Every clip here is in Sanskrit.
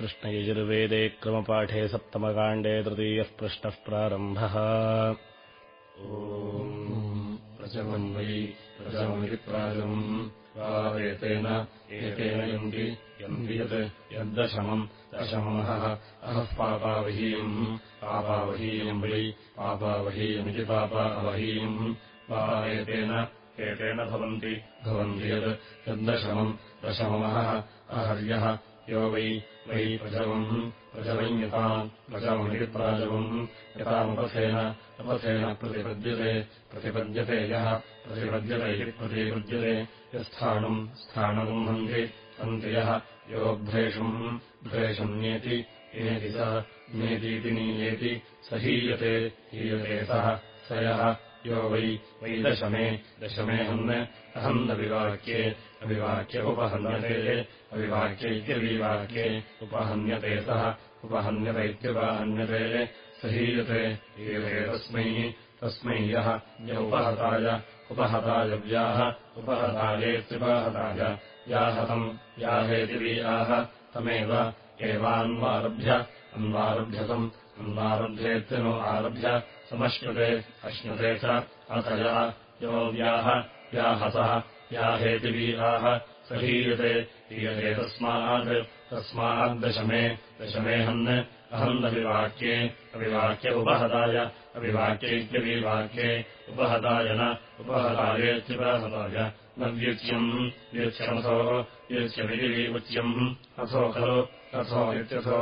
कृष्णयजुर्वेदे क्रमपाठे सप्तमकाण्डे तृतीयः पृष्टः प्रारम्भः। प्रचमम् वै प्रचममिति प्राचमम् वा एतेन यन्ति यन्ति यत् यद्दशमम् दशममहः अहः पापावहीयम् पापावहीयम् वै पापावहीयमिति पापावहीयम् वा एतेन एतेन भवन्ति भवन्ति यत् यद्दशमम् दशममहः अहर्यः यो वै वै प्रजवम् प्रजवम् यताम् प्रजवमिति प्राजवम्। यतामुपथेन अपथेन प्रतिपद्यते प्रतिपद्यते यः प्रतिपद्यते प्रतिपद्यते। यत्स्थानम् स्थानम् हन्ति हन्ति यः योऽभ्रेषम् भ्रेषम् नेति एति सः नेतीति नीयेति स हीयते हीयते सः स यः। यो वै वै दशमे दशमे हन् अहन्नविवाक्ये अविवाक्य उपहन्यते। अविवाक्य इत्यविवाक्ये उपहन्यते सः। उपहन्यत इत्युपहन्यते। स हीयते हीयते तस्मै। तस्मै यः। य उपहताय। उपहताय व्याः उपहतायेत्युपहताय याहतम् याहेति वीयाः तमेव। एवान्वारभ्य। अन्वारभ्यतम्। अन्वारभ्येत्यनो आरभ्य। समश्नुते। अश्नुते च। अथयः यो। व्याः व्याहसः याहेति वीराः स हीयते तस्मात् तस्माद्दशमे दशमेहन् अहन्नविवाक्ये अविवाक्य उपहताय अविवाक्य इत्यविवाक्ये उपहताय न उपहतायेत्युपहताय न व्युच्यम् व्युच्यमथो व्युच्यमिति उच्यम् अथो खलु अथो इत्यथो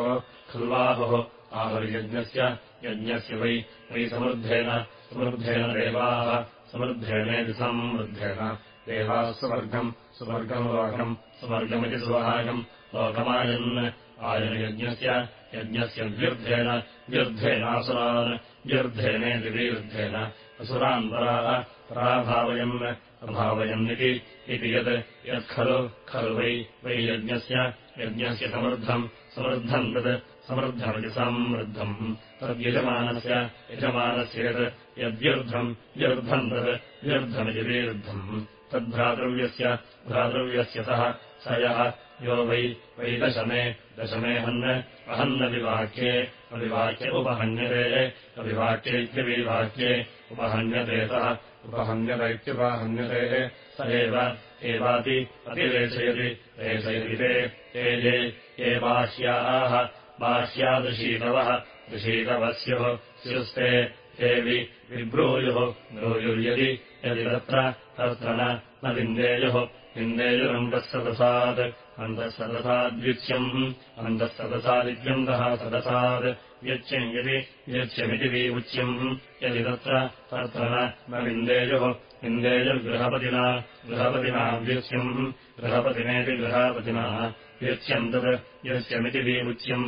खल्वाहुः आहुर्यज्ञस्य यज्ञस्य वै वै समृद्धेन समृद्धेन देवाः समृद्धेनेति समृद्धेन देवाः सुवर्गम् लोकम् सुवर्गमिति सुवहायम् लोकमायन्। आयनयज्ञस्य यज्ञस्य व्यर्थेन व्यर्थेनासुरान् विरुद्धेन असुरान् पराः पराभावयन् अभावयन्निति इति यत् यत्खलु खलु वै वै यज्ञस्य यज्ञस्य समृद्धम् समृद्धम् तत् समृद्धमिति समृद्धम्। तद्यजमानस्य यजमानस्य यत् यद्व्यर्थम् व्यर्थम् तत् व्यर्थमिति विरुद्धम् तद्भ्रातृव्यस्य भ्रातृव्यस्य सः। स यः यो वै वै दशमे दशमेहन् अहन्नविवाक्ये अविवाक्य उपहन्यते अविवाक्य इत्यविवाक्ये उपहन्यते सः उपहन्यत इत्युपहन्यते। स एव एवाति अतिरेचयति रेचयति ते ते ये ये बाह्याः बाह्यादृशीतवः ऋषीतवः स्युः स्युस्ते हे वि विब्रूयुः ब्रूयुर्यदि यदि तत्र तत्र न विन्देयुः विन्देयुरन्तः सदसात् अन्तः सदसाद्व्युच्यम् अन्तः सदसादित्यन्तः सदसात् व्यच्यम् यदि व्यच्यमिति विमुच्यम् यदि तत्र तत्र न विन्देयुः विन्देयुर्गृहपतिना गृहपतिना व्युच्यम् गृहपतिनेति गृहपतिना व्यच्यम् तत् व्यच्यमिति विमुच्यम्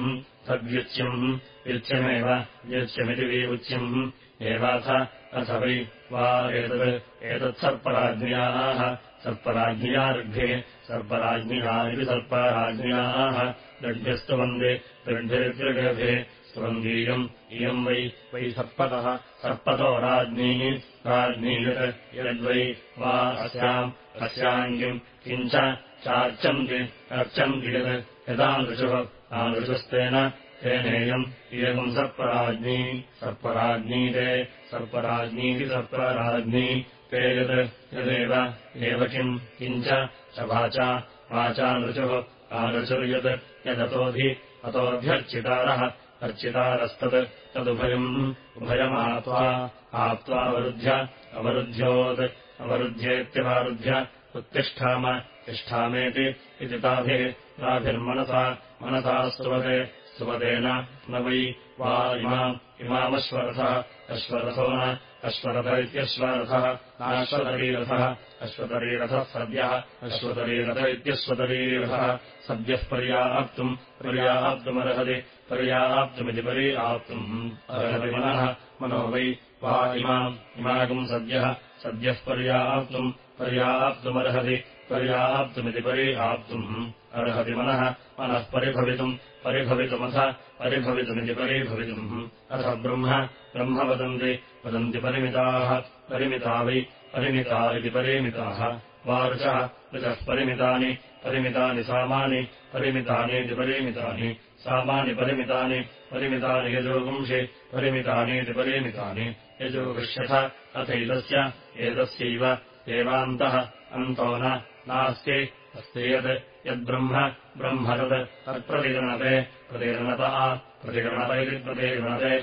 तद्व्युच्यम् व्यच्यमेव व्यच्यमिति विमुच्यम् एवाथ अथ वै वा एतत् एतत्सर्पराज्ञ्याः सर्पराज्ञ्यार्घे सर्पराज्ञिया इति सर्पराज्ञ्याः। दड्भ्यस्तु वन्दे दड्भिर्गृगभे स्तुवन्दीयम् इयम् वै वै सर्पतः। सर्पतो राज्ञीः राज्ञी यद्वै वा अस्याम् अस्याङ्गिम्। किञ्च चार्चन्ति अर्चन्ति यत्। यदादृशुः आदृशस्तेन तेनेयम् इयम् सर्पराज्ञी सर्पराज्ञी ते सर्पराज्ञीति सर्पराज्ञी ते यत् यदेव एव किम् किञ्च च वाचा वाचा नृचुः आनृचुर्यत् यदतोऽधि अतोऽध्यर्चितारः अर्चितारस्तत् तदुभयम् उभयमाप्त्वा आप्त्वावरुध्य अवरुध्योत् अवरुध्येत्यवारुध्य उत्तिष्ठाम तिष्ठामेति इति ताभिः ताभिर्मनसा मनसा स्तुवते स्तुवतेन न वै वा इमाम् इमामश्वरथः अश्वरथो न अश्वरथ इत्यश्वरथः नाश्वतरीरथः अश्वतरीरथः सद्यः अश्वतरीरथ इत्यश्वतरीरथः सद्यः पर्याप्तुम् पर्याप्तुमर्हति पर्याप्तुमिति पर्याप्तुम् अर्हति मनः मनो वै वा इमाम् इमाकम् सद्यः सद्यः पर्याप्तुम् पर्याप्तुमर्हति पर्याप्तुमिति पर्याप्तुम् अर्हति मनः मनः परिभवितुम्। परिभवितुमथ परिभवितुमिति परिभवितुम्। अथ ब्रह्म ब्रह्म वदन्ति वदन्ति परिमिताः। परिमिता वै परिमिता इति परिमिताः। वा ऋचः ऋचः परिमितानि परिमितानि सामानि परिमितानीति परिमितानि। सामानि परिमितानि परिमितानि यजोगुंषि परिमितानीति परिमितानि। यजोगुष्यथ अथैतस्य एतस्यैव एवान्तः अन्तो न नास्ति। अस्ति यत् यद्ब्रह्म ब्रह्म तत् तत्प्रतिगणते। प्रतिगणतः प्रतिगणत इति प्रतिगणते।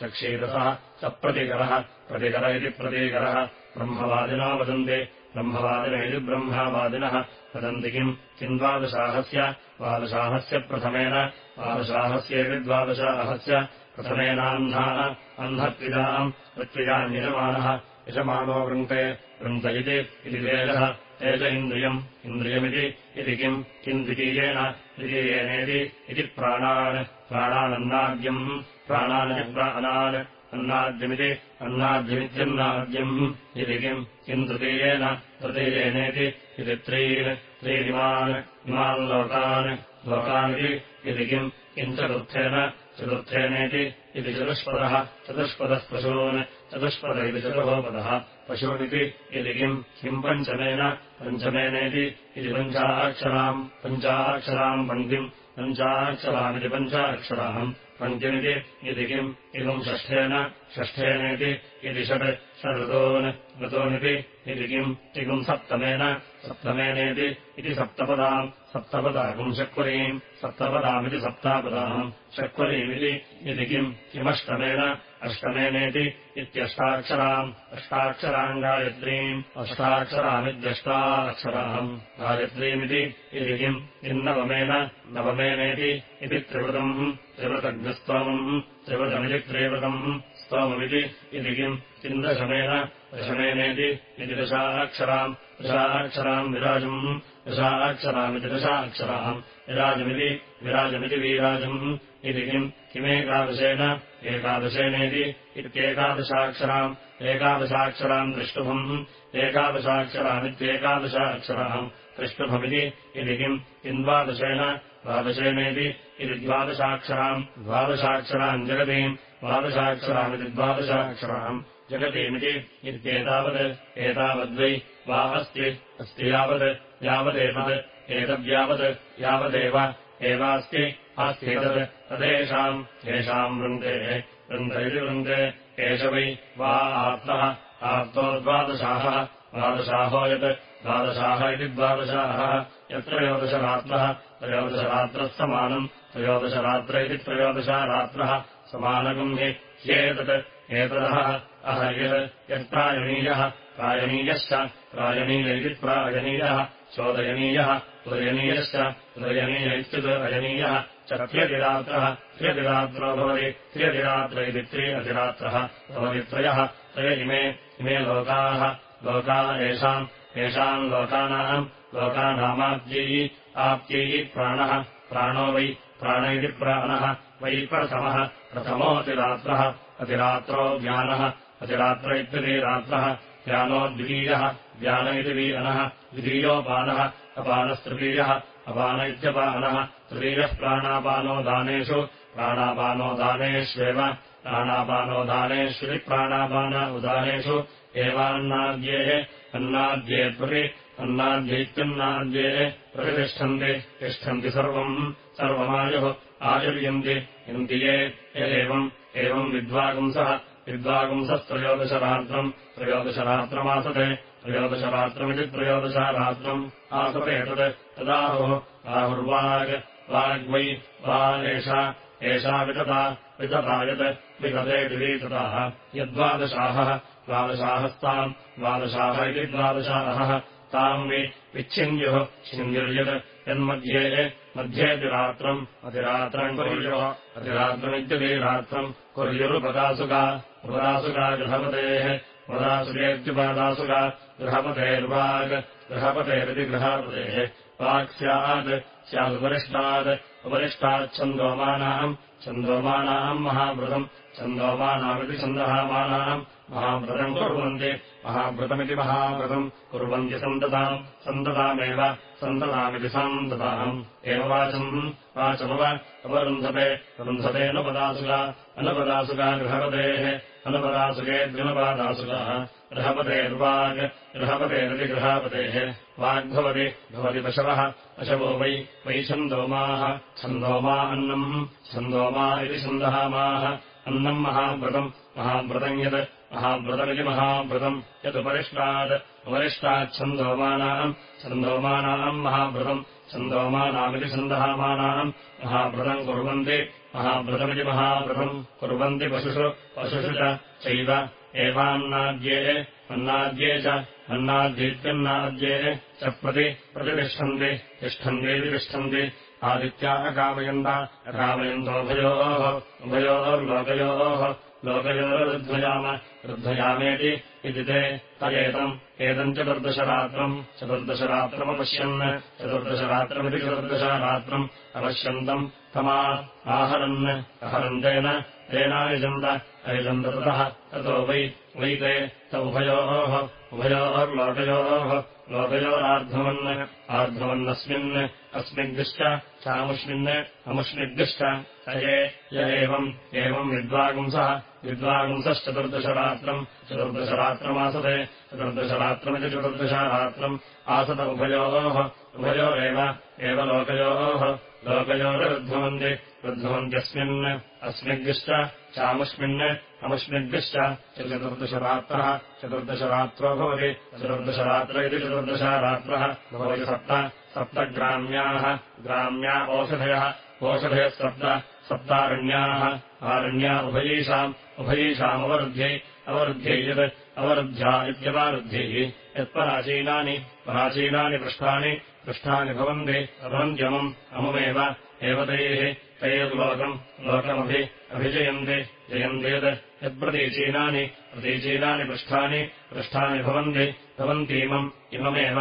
चक्षीरसः स प्रतिकरः प्रतिकर इति प्रतीकरः ब्रह्मवादिनो वदन्ति। ब्रह्मवादिन इति ब्रह्मवादिनः। वदन्ति किम्? किम् द्वादशाहस्य? द्वादशाहस्य प्रथमेन। द्वादशाहस्येति द्वादशाहस्य प्रथमेनान्धाः अन्धत्विजाम् ऋत्विजाम् यजमानः यजमानो वृन्त इति वेदः तेज इन्द्रियम्। इन्द्रियमिति इति किम्? किम् द्वितीयेन द्वितीयेनेति इति प्राणान्। प्राणानन्नाद्यम्। प्राणानिति प्राणान्। अन्नाद्यमिति अन्नाद्यमित्यन्नाद्यम्। इति किम्? किम् तृतीयेन तृतीयेनेति इति त्रीन्। त्रीनिमान् इमान् लोकान्। लोकानिति इति किम् चतुर्थेन? चतुर्थेनेति इति चतुष्पदः। चतुष्पदः पशून् चतुष्पद इति चतुर्भोपदः पशूनिति इति किम् किम् पञ्चमेन? पञ्चमेनेति इति पञ्चाक्षराम् पञ्चाक्षराम् पङ्क्तिम् पञ्चाक्षरामिति पञ्चाक्षराम् पङ्क्तिमिति इति किम् इदम् षष्ठेन षष्ठेनेति इति षट् षडृतोन् ऋतोनिति इति किम् इगुम् सप्तमेन सप्तमेनेति इति सप्तपदाम् सप्तपदागुम् चक्वरीम् सप्तपदामिति सप्तापदाम् चक्वरीमिति इति किम् किमष्टमेन अष्टमेनेति इत्यष्टाक्षराम् अष्टाक्षराम् गायत्रीम् अष्टाक्षरामित्यष्टाक्षराम्। गायत्रीमिति इति किम्? किन्नवमेन नवमेनेति इति त्रिवृतम् त्रिवृतज्ञस्तोमम् त्रिवृतमिति त्रिवृतम् स्तोममिति इति किम्? किम् दशमेन दशमेनेति इति दशाक्षराम् दशाक्षराम् विराजम् दशाक्षरामिति दशाक्षराम्। विराजमिति विराजमिति वीराजम् इति किम् किमेकादशेन एकादशेनेति इत्येकादशाक्षराम् एकादशाक्षराम् दृष्टुभम् एकादशाक्षरामित्येकादशाक्षराम् दृष्टुभमिति इति किम्? किम् द्वादशेन द्वादशेनेति इति द्वादशाक्षराम् द्वादशाक्षराम् जगतीम् द्वादशाक्षरामिति द्वादशाक्षराम् जगतीमिति इत्येतावत् एतावद्वै वा अस्ति? अस्ति यावत् यावदेतत् एतद्यावत् यावदेव एवास्ति आस्त्येतत् तदेषाम् येषाम् वृन्दे वृन्द इति वृन्दे वै वा आप्तः आप्तो द्वादशाहः द्वादशाहो यत् द्वादशाः इति द्वादशाहः यत्त्रयोदशरात्रः त्रयोदशरात्रः समानम् त्रयोदशरात्र इति त्रयोदशारात्रः समानगम् हि ह्येतत् एतदः अह यत् यत्प्रायणीयः प्रायणीयश्च प्रायणीय इति प्रायणीयः चोदयनीयः उदयनीयश्च उदयनीय इत्युदयनीयः च त्र्यतिरात्रः त्र्यतिरात्रो भवति त्र्यतिरात्र इति त्रि अतिरात्रः भवति त्रयः त्रय इमे इमे लोकाः लोका येषाम् येषाम् लोकानाम् लोकानामाप्त्यैः आप्त्यैः प्राणः प्राणो वै प्राण इति प्राणः वै प्रथमः प्रथमोऽतिरात्रः अतिरात्रो ज्ञानः अतिरात्र इत्यतिरात्रः ज्ञानो द्वितीयः ज्ञान इति वीरनः द्वितीयोपानः अपानस्तृतीयः अपान इत्यपानः तृतीयः प्राणापानोदानेषु प्राणापानोदानेष्वेव प्राणापानोदानेष्वि प्राणापान उदानेषु एवान्नाद्येः अन्नाद्ये प्रति अन्नाद्यैत्यन्नाद्ये प्रतिष्ठन्ति तिष्ठन्ति सर्वम् सर्वमायुः आयुर्यन्ति यन्ति ये यदेवम् एवम् विद्वागुंसः विद्वागुंसस्त्रयोदशरात्रम् त्रयोदशरात्रमासते त्रयोदशरात्रमिति त्रयोदशरात्रम् आसते तत् तदाहुः आहुर्वाग् वाग्वै वा एषा एषा वितता वितता यत् विगतेति वीतताः यद्वादशाहः द्वादशाहस्ताम् द्वादशाः इति द्वादशाहः ताम् वि विच्छिन्द्युः छिन्द्युर्यत् यन्मध्ये मध्येतिरात्रम् अतिरात्रम् कुर्युः अतिरात्रमित्यतिरात्रम् कुर्युरुपदासुका उपदासुका गृहपतेः पदासुकेत्युपदासुका गृहपतेर्वाग् गृहपतेरिति गृहपतेः वाक् स्यात् स्यादुपरिष्टात् उपरिष्टाच्छन्दोमानाम् छन्दोमानाम् महाव्रतम् छन्दोमानामिति छन्दहामानाम् महाव्रतम् कुर्वन्ति। महाव्रतमिति महाव्रतम् कुर्वन्ति सन्तताम् सन्ततामेव सन्ततामिति सन्तताम्। एव वाचम् वाचमव अपरुन्धते रुन्धतेऽनुपदासुका अनुपदासुका गृहपतेः अनुपदासुकेऽद्युनपादासुकः गृहपतेर्वाग् गृहपतेरति गृहापतेः वाग्भवति भवति पशवः पशवो वै वै छन्दोमाः छन्दोमा अन्नम् छन्दोमा इति छन्दहामाः अन्नम् महाव्रतम् महाव्रतम् यत् महाव्रतमिति महाव्रतम् यदुपरिष्टात् उपरिष्टाच्छन्दोमानाम् छन्दोमानाम् महाव्रतम् छन्दोमानामिति छन्दहामानाम् महाव्रतम् कुर्वन्ति महाव्रतमिति महाव्रतम् कुर्वन्ति पशुषु पशुषु चैव एवान्नाद्ये अन्नाद्ये च अन्नाद्येत्यन्नाद्ये च प्रति प्रतिष्ठन्ति तिष्ठन्तीति तिष्ठन्ति। आदित्या अकामयन्त अकामयन्तोभयोः उभयोर्लोकयोः लोकयोरुध्वयाम रुध्वयामेति इति ते। तदेतम् एतम् चतुर्दशरात्रम् चतुर्दशरात्रमपश्यन् चतुर्दशरात्रमिति चतुर्दशरात्रम् अपश्यन्तम् तमा आहरन् अहरन्तेन तेनायुजन्त अयुजन्त ततः ततो वै वै ते उभयोः उभयोर्लोकयोः लोकयोरार्ध्वमन् आर्ध्वमन्नस्मिन् अस्मिद्दिश्च चामुष्मिन् अमुष्मिद्दिश्च स ये एवम् एवम् विद्वागुंसः विद्वागुंसश्चतुर्दशरात्रम् चतुर्दशरात्रमासते चतुर्दशरात्रमिति चतुर्दशरात्रम् आसत उभयोः उभयोरेव एव लोकयोः लोकयोरुध्वन्ति रुध्वन्त्यस्मिन् अस्मिद्दिश्च चामुष्मिन् अमुष्मिद्दिश्च चतुर्दशरात्रः। भवति। चतुर्दशरात्र इति चतुर्दशरात्रः भवति सप्त। सप्तग्राम्याः। ग्राम्या ओषधयः ओषधयः सप्त सप्तारण्याः। आरण्या उभयीषाम्। उभयीषामवरुद्ध्यै। अवरुद्ध्यै यत् अवरुद्ध्या इत्यवरुद्ध्यैः। यत्पराचीनानि प्राचीनानि। पृष्ठानि। पृष्ठानि भवन्ति। भवन्त्यमम् अमुमेव। एव तैः तैर्लोकम् लोकमभि अभिजयन्ति जयन्ति यत् यत्प्रतीचीनानि प्रतीचीनानि पृष्ठानि पृष्ठानि भवन्ति भवन्तीमम् इममेव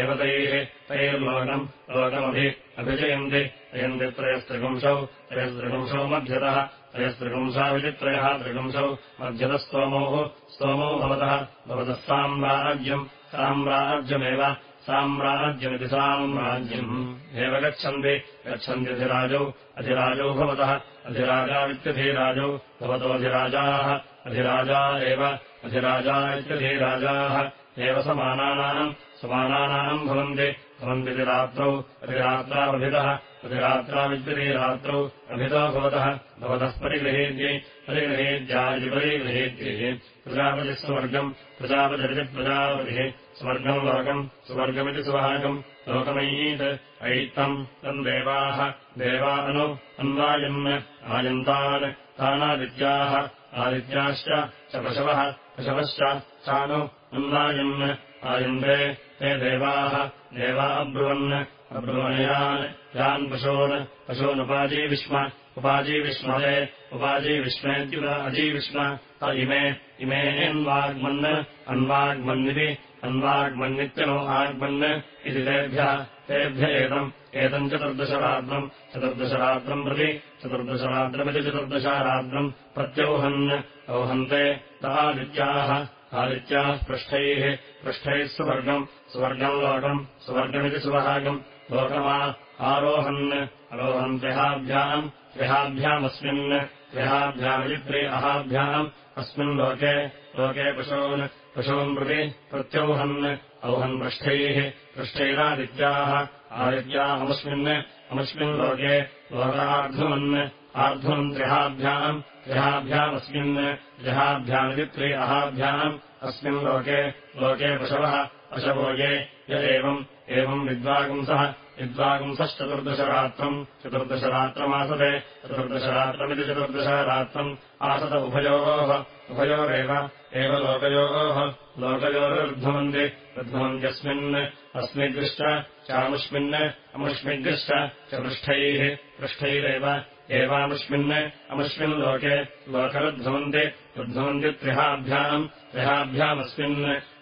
एव तैः तैर्लोकम् लोकमभि अभिजयन्ति जयन्ति त्रयस्त्रिपुंसौ त्रयस्त्रिपुंसौ मध्यतः त्रयस्त्रिपुंसाविति त्रयः त्रिपुंसौ मध्यतस्तोमोः स्तोमौ भवतः भवतः साम्राज्यम् साम्राज्यमेव साम्राज्यमिति साम्राज्यम्। एव गच्छन्ति। गच्छन्त्यधिराजौ अधिराजौ। भवतः। अधिराजावित्यधिराजौ भवतोऽधिराजाः अधिराजा। एव। अधिराजा इत्यधिराजाः। एव समानानाम्। समानानाम् भवन्ति। भवन्ति रात्रौ अधिरात्रावभितः। अधिरात्राविद्यधिरात्रौ अभितो भवतः। भवतः परिगृहेद्यै परिगृहेद्या इति परिगृहेद्यै प्रजापतिस्वर्गम्। प्रजापतिरिति प्रजापतिः स्वर्गम् लोकम् सुवर्गमिति सुभागम् लोकमयीत् ऐत्तम् तम् देवाः देवा अनु अन्वायन् आयन्तान् तानादित्याः आदित्याश्च च पशवः पशवश्च चानु अन्वायन् आयन्ते ते देवाः देवा अब्रुवन्। अब्रुवणयान् यान् पशून्। पशूनुपाजीविष्म उपाजीविष्मते उपाजीविष्मेत्युत अजीविष्म। त इमे इमेऽन्वाग्मन् अन्वाग्मन्निति अन्वाग्मन्नित्यनो आग्मन्। इति तेभ्यः तेभ्य एतम् एतम् चतुर्दशरात्रम् चतुर्दशरात्रम् प्रति चतुर्दशरात्रमिति चतुर्दशरात्रम् प्रत्यौहन्। औहन्ते तादित्याः आदित्याः पृष्ठैः पृष्ठैः सुवर्गम् सुवर्गम् लोकम् सुवर्गमिति सुवहागम्। लोकमा आरोहन् अरोहन् त्रिहाभ्याम् त्रिहाभ्यामस्मिन् त्रिहाभ्यामिति त्रि अहाभ्याम्। अस्मिन् लोके पशून् पशून् प्रति प्रत्यौहन् औहन् पृष्ठैः पृष्ठैरादित्याः। आदित्याहमस्मिन् अमुष्मिन् लोके लोकार्धुमन् आर्धुमन् त्रिहाभ्याम् त्रिहाभ्यामस्मिन् त्रिहाभ्यामिति त्रि अहाभ्याम् अस्मिन् लोके लोके पशवः पशवो ये य एवम् विद्वागुंसः विद्वागुंसश्चतुर्दशरात्रम् चतुर्दशरात्रमासते चतुर्दशरात्रमिति चतुर्दशरात्रम् आसत उभयोः उभयोरेव एव लोकयोः लोकयोरुध्वन्ति रुध्वन्त्यस्मिन् अस्मिद्दृश्च चामुष्मिन् अमुष्मिद्दृश्च च पृष्ठैः पृष्ठैरेव एवामुष्मिन् अमुष्मिन् लोके लोकरुध्वन्ति रुध्वन्ति त्रिहाभ्याम् त्रिहाभ्यामस्मिन्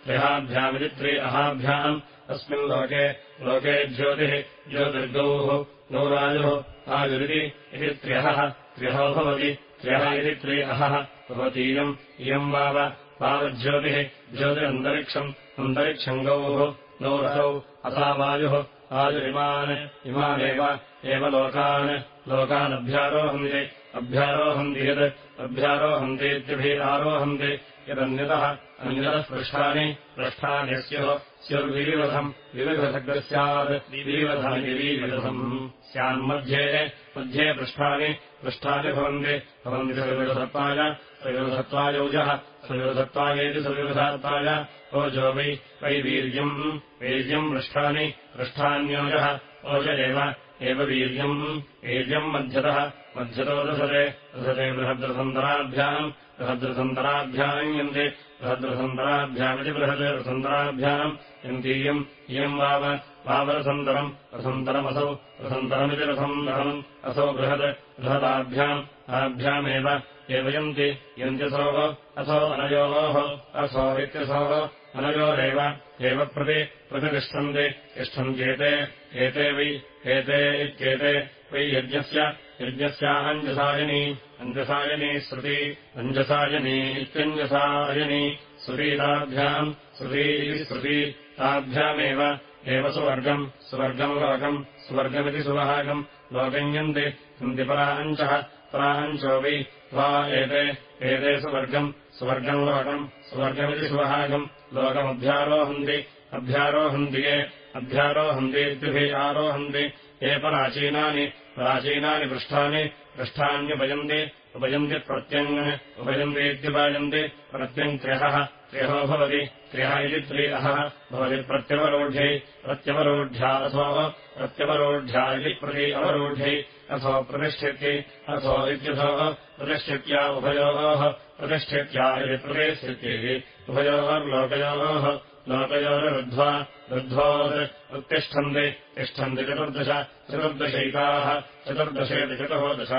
त्रिहाभ्यामिति त्रि अहाभ्याम्। अस्मिन् लोके लोके ज्योतिः ज्योतिर्गौः गौरायुः आयुरिति इति त्र्यः त्र्यहो भवति त्र्यः इति त्रि अहः भवतीयम् इयम् वाव वावज्योतिः ज्योतिरन्तरिक्षम् अन्तरिक्षम् गौः गौरसौ असा वायुः आयुरिमान् इमानेव एव लोकान् लोकानभ्यारोहन्ति अभ्यारोहन्ति यत् अभ्यारोहन्तीत्यभिरारोहन्ति यदन्यतः अन्यतः पृष्ठानि पृष्ठानि स्युः स्युर्विविवधम् विविधग्रः स्यात् विविवधमिविविधम् स्यान्मध्ये मध्ये पृष्ठानि पृष्ठानि भवन्ति भवन्ति सविविधत्वाय सविविधत्वायौजः सविविधत्वायेति सविविधात्वाय ओजो वै वै वीर्यम् वीर्यम् पृष्ठानि पृष्ठान्योजः ओज एव एव वीर्यम् वीर्यम् मध्यतः मध्यतो दधते दधते बृहद्रसन्तराभ्याम् बृहद्रसन्तराभ्याम् यन्ति बृहद्रसन्तराभ्यामिति बृहद् रसन्तराभ्याम् यन्तीयम् इयम् वाव वावरसन्तरम् रसन्तरमसौ रसन्तरमिति रसन्तरम् असौ बृहद् बृहदाभ्याम् आभ्यामेव एव यन्ति यन्त्यसोः असौ अनयोः असौ इत्यसोः अनयोरेव एव प्रति प्रतिष्ठन्ति तिष्ठन्त्येते एते वै एते इत्येते वै यज्ञस्य यज्ञस्याञ्जसायनी अञ्जसायनी श्रुती अञ्जसायनी इत्यञ्जसायनी श्रुतीताभ्याम् श्रुती श्रुती ताभ्यामेव एव सुवर्गम् सुवर्गम् लोकम् सुवर्गमिति सुवहागम् लोकञ्यन्ति सन्ति पराञ्चः पराञ्चो वै एते एते सुवर्गम् सुवर्गम् लोकम् सुवर्गमिति सुवहागम् लोकमभ्यारोहन्ति अभ्यारोहन्ति अभ्यारोहन्ति इत्युभिः आरोहन्ति ये प्राचीनानि प्राचीनानि पृष्ठानि पृष्ठान्युपयन्ति उपयन्ति प्रत्यङ् इत्युपयन्ति प्रत्यङ्क्र्यहः त्र्यहो भवति त्र्यः इति त्रियः भवति प्रत्यवरोढ्यै प्रत्यवरोढ्या अथो प्रत्यवरोढ्या इति प्रति अवरोढ्यै अथो प्रतिष्ठित्यै अथो इत्यथो प्रतिष्ठित्या उभयोः प्रतिष्ठित्या इति प्रतिष्ठित्यैः उभयोर्लोकयोः लोकयोरुद्ध्वा रुद्धोत् उत्तिष्ठन्ति तिष्ठन्ति चतुर्दश चतुर्दशैकाः चतुर्दश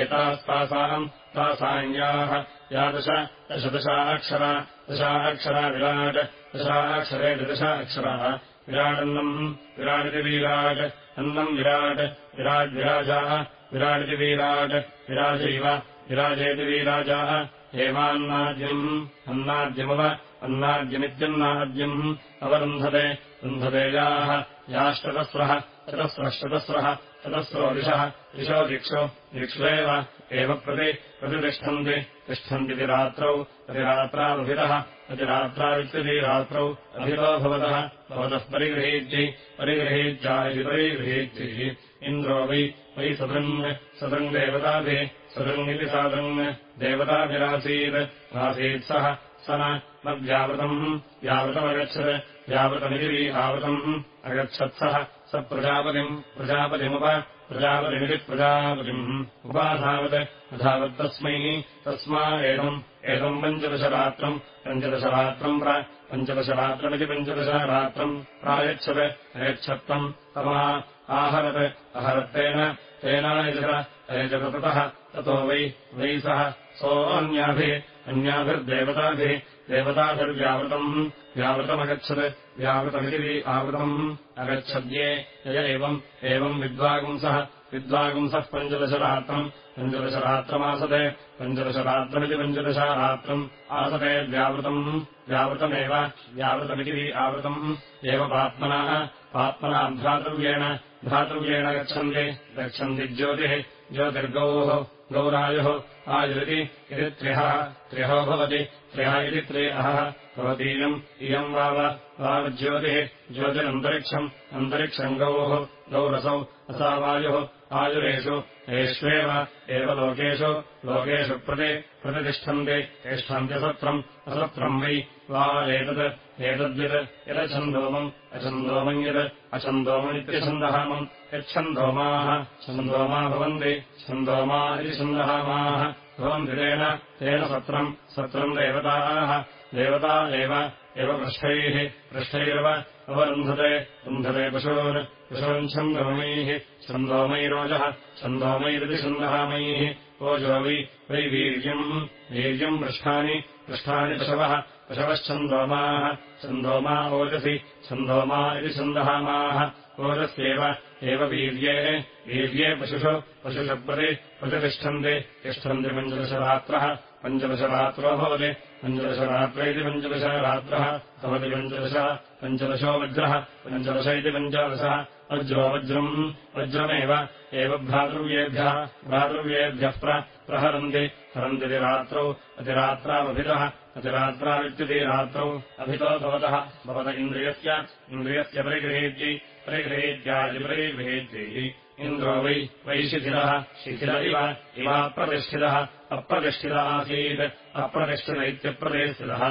एतास्तासाम् तासाञ्याः या दश दशदशाक्षरा दशाक्षरा विराट् दशाक्षरेति दशाक्षराः विराडन्नम् विराडिति वीराट् अन्नम् विराट् विराड्विराजाः विराडिति वीराट् विराजैव विराजेति वीराजाः एवान्नाद्यम् अन्नाद्यमव अन्नाद्यमित्यन्नाद्यम् अवरुन्धते रुन्धते याः याश्चतस्रः चतस्रश्चतस्रः चतस्रो दिशः दिशो दिक्षु दिक्ष्वेव एव प्रति प्रतितिष्ठन्ति तिष्ठन्तीति रात्रौ प्रतिरात्रावभितः प्रतिरात्रावित्यति रात्रौ अभितो भवतः भवतः परिगृहीत्यै परिगृहीत्या इति परिगृहीत्यै इन्द्रो वै वै सदृङ् सदृङ् देवताभिः सदृङ्गिति सादृङ् देवताभिरासीत् आसीत् सः स न व्यावृतम् व्यावृतमगच्छत् व्यावृतमिति आवृतम् अगच्छत्सः स प्रजापतिम् प्रजापतिमुप प्रजापतिमिति प्रजापतिम्। उपाधावत् अधावत्तस्मै तस्मा एतम्। एतम् पञ्चदशरात्रम् पञ्चदशरात्रम् प्र पञ्चदशरात्रमिति पञ्चदशरात्रम् प्रायच्छत् अयच्छत्तम् तमा आहरत् अहरत्तेन तेनायजत अयजततः ततो वै वै सः सोऽन्याभिः अन्याभिर्देवताभिः देवताभिर्व्यावृतम्। व्यावृतमगच्छत्। व्यावृतमिति आवृतम्। अगच्छद्ये। य एवम्। एवम् विद्वागुंसः विद्वागुंसः पञ्चदशरात्रम्। पञ्चदशरात्रमासते। पञ्चदशरात्रमिति पञ्चदशरात्रम्। आसते व्यावृतम्। व्यावृतमेव। व्यावृतमिति आवृतम्। एव पात्मनाः पात्मना भ्रातृव्येण। भ्रातृव्येण गच्छन्ति। गच्छन्ति ज्योतिः। ज्योतिर्गौः। गौरायुः। आयुरिति इति त्र्यः त्र्यहो भवति। त्र्यः इति त्रियः भवतीयम्। इयम् वाव वावज्योतिः ज्योतिरन्तरिक्षम्। अन्तरिक्षम् गौः। गौरसौ। असावायुः आयुरेषु एष्वेव एव लोकेषु लोकेषु प्रति प्रतितिष्ठन्ति तिष्ठन्त्यसत्रम् असत्रम् वै। वा एतत् एतद्वित् यदछन्दोमम् अछन्दोमम् यत् अछन्दोममित्यछन्दहामम्। यच्छन्दोमाः छन्दोमा भवन्ति छन्दोमा इति छन्दहामाः। भवन्ति तेन तेन सत्रम् सत्रम् देवताः। देवता एव एव पृष्ठैः पृष्ठैरव अवरुन्धते रुन्धते पशून् पशून् छन्दोमैः छन्दोमैरोजः छन्दोमैरिति छन्दहामैः ओजो वै वीर्यम् वीर्यम् पृष्ठानि पृष्ठानि पशवः पशवश्छन्दोमाः छन्दोमा ओजसि छन्दोमा इति छन्दहामाः ओजस्येव एव वीर्ये वीर्ये पशुषु पशुषप्रति प्रतिष्ठन्ति तिष्ठन्ति पञ्चदशरात्रः पञ्चदशरात्रो भवति पञ्चदशरात्र इति पञ्चदशरात्रः भवति पञ्चदशः पञ्चदशो वज्रः पञ्चदश इति पञ्चदशः वज्रो वज्रम् वज्रमेव एव भ्रातृव्येभ्यः भ्रातृव्येभ्यः प्रहरन्ति हरन्ति रात्रौ अतिरात्रावभितः अतिरात्राविद्युतिरात्रौ अभितो भवतः भवत इन्द्रियस्य इन्द्रियस्य परिगृहेत्यै परिगृहेत्यादिपरिगृहेत्यैः इन्द्रो वै वै शिथिलः शिथिल इव इवाप्रतिष्ठितः अप्रतिष्ठित आसीत् अप्रतिष्ठित इत्यप्रतिष्ठितः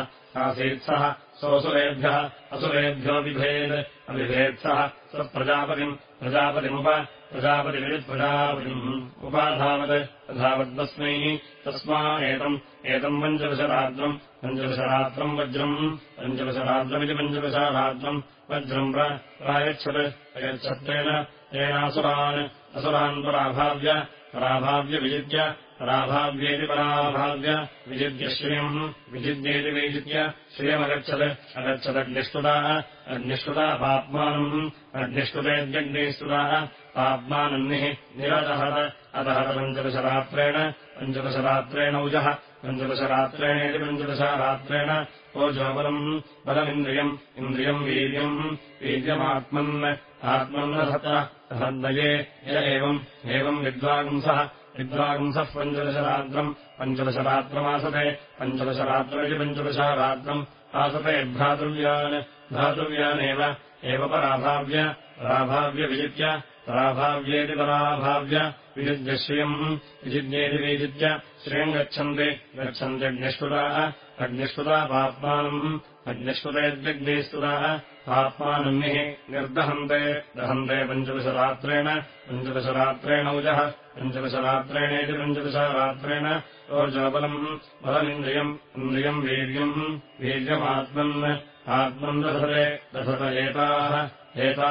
आसीत् सः सोऽसुरेभ्यः असुरेभ्यो बिभेत् अबिभेत्सः स्वप्रजापतिम् प्रजापतिमुप प्रजापतिविप्रजापतिम् उपाधावत् अधावद्वस्मै तस्मा एतम् एतम् पञ्चदशरात्रम् पञ्चदशरात्रम् वज्रम् पञ्चदशरात्रमिति पञ्चदशरात्रम् वज्रम् प्रायच्छत् अयच्छत्रेण तेनासुरान् असुरान् पराभाव्य पराभाव्यविजित्य पराभाव्येति पराभाव्य विजिद्य श्रियम् विजिद्येति विजित्य श्रियमगच्छत् अगच्छदग्निष्टुताः अग्निष्टुता पाप्मानम् अग्निष्टुतेऽग्निस्तुताः पाप्मानन्निः निरदहत अदहत पञ्चदशरात्रेण पञ्चदशरात्रेण उजः पञ्चदशरात्रेणेति पञ्चदशरात्रेण ओजोबलम् बलमिन्द्रियम् इन्द्रियम् वीर्यम् वीर्यमात्मन् आत्मन्नधत हद्दये य एवम् एवम् विद्वागुंसः विद्वागुंसः पञ्चदशरात्रम् पञ्चदशरात्रमासते पञ्चदशरात्रमिति पञ्चदशरात्रम् आसते भ्रातृव्यान् भ्रातृव्यानेव एव पराभाव्य पराभाव्यविजित्य पराभाव्येति पराभाव्य विजिद्य श्रियम् विजिज्ञेति विजित्य श्रियम् गच्छन्ति गच्छन्त्यग्निष्टुताः अग्निष्टुता पाप्मानम् अग्निष्टुतेऽग्निस्तुताः पाप्मानन्निः निर्दहन्ते दहन्ते पञ्चदशरात्रेण पञ्चदशरात्रेण उजः पञ्चदशरात्रेणेति पञ्चदशरात्रेण ओजोबलम् बलमिन्द्रियम् इन्द्रियम् वीर्यम् वीर्यमात्मन् आत्मन् दधते दधत एताः एता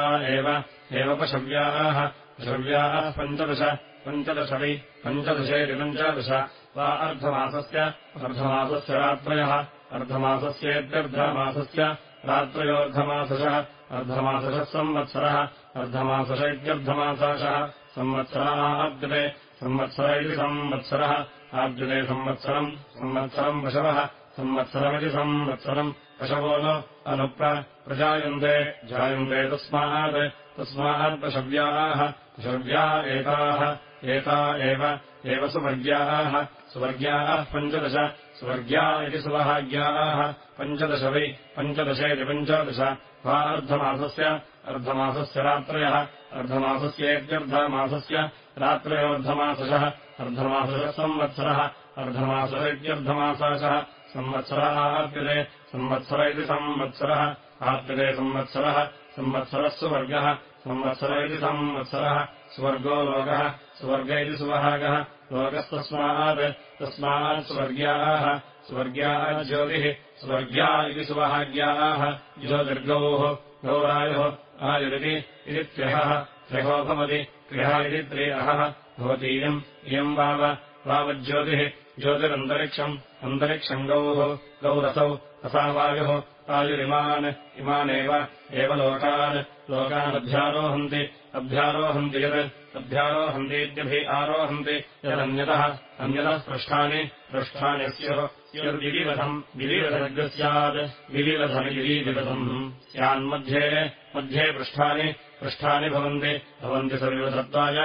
एव पशव्याः पशव्याः पञ्चदश पञ्चदश वै पञ्चदशेति पञ्चदश वा अर्धमासस्य अर्धमासस्य रात्रयः अर्धमासस्येत्यर्धमासस्य रात्रयोऽर्धमासशः अर्धमासशः संवत्सरः अर्धमासश इत्यर्धमासाशः संवत्सरः आद्यते संवत्सर इति संवत्सरः। आद्यते संवत्सरम्। संवत्सरम् पशवः संवत्सरमिति संवत्सरम्। पशवो नो अनुप्र। प्रजायन्ते। जायन्ते तस्मात्। तस्मात् पशव्याः पशव्या एताः। एता एव। सुवर्ग्याः। सुवर्ग्याः पञ्चदश। स्वर्ग्या इति सुवहाग्याः। पञ्चदश वै। पञ्चदशेति पञ्चदश। वा अर्धमासस्य। अर्धमासस्य रात्रयः अर्धमासस्येत्यर्धमासस्य रात्रयोर्धमासशः अर्धमासशः संवत्सरः अर्धमासः इत्यर्धमासाशः संवत्सरः आप्यते संवत्सर इति संवत्सरः आप्यते संवत्सरः संवत्सरः सुवर्गः संवत्सर इति संवत्सरः स्वर्गो लोकः स्वर्ग इति सुवहागः लोकस्तस्मात् तस्मात् स्वर्ग्याः ज्योतिः स्वर्ग्या इति सुवहाग्याः ज्योतिर्गौः गौरायोः आयुरिति इति त्र्यहः त्रयो। भवति त्र्यः इति त्रियहः भवतीयम् इयम् वाव। वावज्योतिः ज्योतिरन्तरिक्षम् अन्तरिक्षम् गौः। गौरसौ रसावायुः आयुरिमान् इमानेव एव लोकान्। लोकानभ्यारोहन्ति। अभ्यारोहन्ति यत्। अभ्यारोहन्तीत्यभि आरोहन्ति यदन्यतः। अन्यतः पृष्ठानि पृष्ठानि स्युः। स्युर्विविवधम् विविवधग् स्यात् विविवधमिविविवधम् स्यान्मध्ये मध्ये पृष्ठानि पृष्ठानि भवन्ति। भवन्ति सविवधत्वाय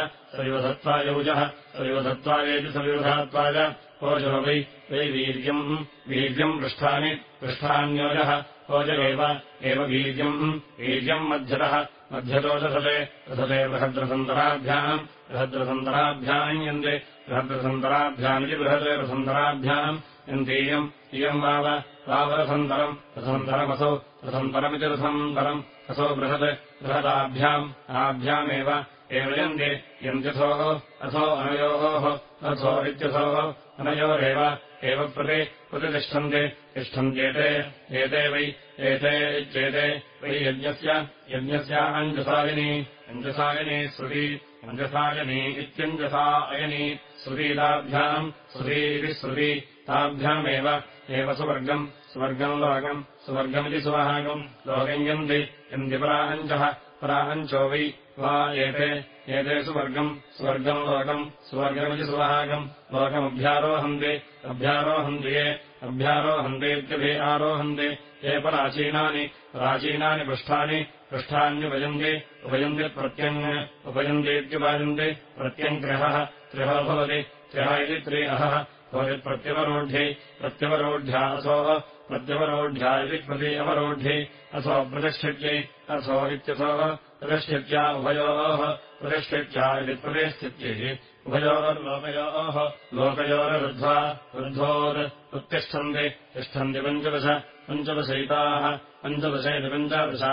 उजः सविवधत्वायेति सविवधत्वाय ओजो वै वै वीर्यम् वीर्यम् पृष्ठानि पृष्ठान्योजः ओज एव वीर्यम् वीर्यम् मध्यतः मध्यतोषसते रसते बृहद्रसन्तराभ्याम् बृहद्रसन्तराभ्याम् यन्ते बृहद्रसन्तराभ्यामिति बृहद्रसन्तराभ्याम् यन्तीयम् इयम् वाव वावरसन्तरम् रसन्तरमसौ रसन्तरमिति रसन्तरम् असौ बृहत् बृहदाभ्याम् आभ्यामेव एव यन्ति यन्त्यथोः असौ अनयोः अथो इत्यथोः अनयोरेव एव प्रति प्रतितिष्ठन्ति तिष्ठन्त्येते एते वै एते इत्येते वै यज्ञस्य यज्ञस्य अञ्जसायिनी अञ्जसायनी श्रुती अञ्जसायनी इत्यञ्जसा अयनी श्रुतीताभ्याम् श्रुतीति श्रुती ताभ्यामेव एव सुवर्गम् स्वर्गम् लोकम् स्वर्गमिति सुवहागम् लोकम् यन्ति यन्ति पराहञ्चः पराहञ्चो वै वा एते एते सुवर्गम् स्वर्गम् लोकम् स्वर्गमिति सुवहागम् लोकमभ्यारोहन्ति अभ्यारोहन्ति ये अभ्यारोहन्तीत्यभि आरोहन्ति ये प्राचीनानि पृष्ठानि पृष्ठान्युपयन्ति उपयन्ति प्रत्यङ् उपयन्तीत्युपयन्ति प्रत्यङ्ग्रहः त्रिहो भवति त्र्यः इति त्रि प्रत्यवरोढ्यै प्रत्यवरोढ्यासोः प्रत्यवरोढ्या इति प्रति अवरोढ्यै असो प्रतिष्ठित्यै असो इत्यसोः प्रतिष्ठित्या उभयोः प्रतिष्ठित्या इति प्रतिष्ठित्यैः उभयोर्लोकयोः लोकयोररुद्ध्वा रुद्धोर् उत्तिष्ठन्ति तिष्ठन्ति पञ्चदश पञ्चदशैताः पञ्चदश इति पञ्चादश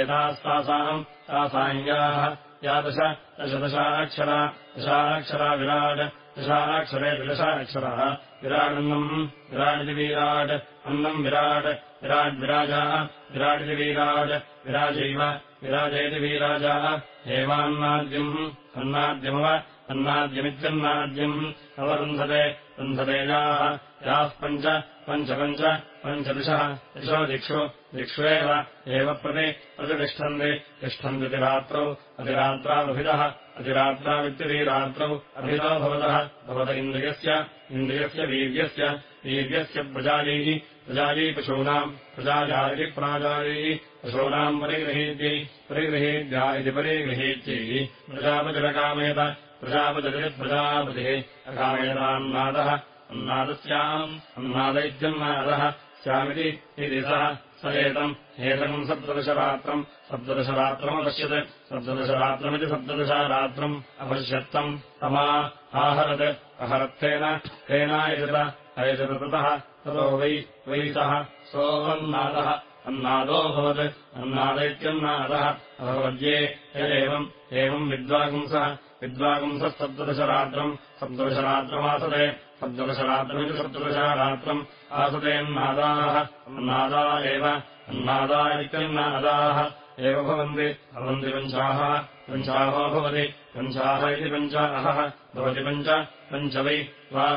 एतास्तासाम् तासाङ्गाः या दश दशदशाक्षरा दशाक्षरा विराट् दशाक्षरे दशाक्षरः विराडन्नम् विराडिति वीराट् अन्नम् विराट् विराड्विराजाः विराडिति वीराट् विराजैव विराजयति वीराजाः हेवान्नाद्यम् अन्नाद्यमव अन्नाद्यमित्यन्नाद्यम्। अवरुन्धते रुन्धते याः याः पञ्च पञ्च पञ्च पञ्चदिशः दिशो। दिक्षु दिक्ष्वेव एव प्रति प्रतितिष्ठन्ति तिष्ठन्ति रात्रौ अतिरात्रावभिदः अतिरात्रावित्यतिरात्रौ अभितो भवतः भवत इन्द्रियस्य इन्द्रियस्य वीर्यस्य वीर्यस्य प्रजायैः प्रजायै पशूनाम् प्रजाया इति प्राजायै पशूनाम् परिगृहीत्यै परिगृहीत्या इति परिगृहीत्यै प्रजापतिरकामयत प्रजापतिरिति प्रजापतिः अकामयतान्नादः अन्नादस्याम् अन्नाद इत्यन्नादः स्यामिति इति सः स एतम्। एतम् सप्तदशरात्रम्। सप्तदशरात्रमपश्यत् सप्तदशरात्रमिति सप्तदशरात्रम् अपश्यत्तम्। तमा आहरत्। अहरत्तेन तेनायजत अयजत ततः। ततो वै। वै सः। सोऽन्नादः। अन्नादोऽभवत् अन्नाद इत्यन्नादः अभवद्ये। यदेवम्। एवम् विद्वागुंसः विद्वागुंसः सप्तदशरात्रम्। सप्तदशरात्रमासते सप्तदशरात्रमिति सप्तदशरात्रम् आसतेन्नादाः अन्नादा एव अन्नादा इत्यन्नादाः एव भवन्ति भवन्ति पञ्चाः पञ्चाहो भवति पञ्चाः इति पञ्चाहः भवति पञ्च पञ्च वै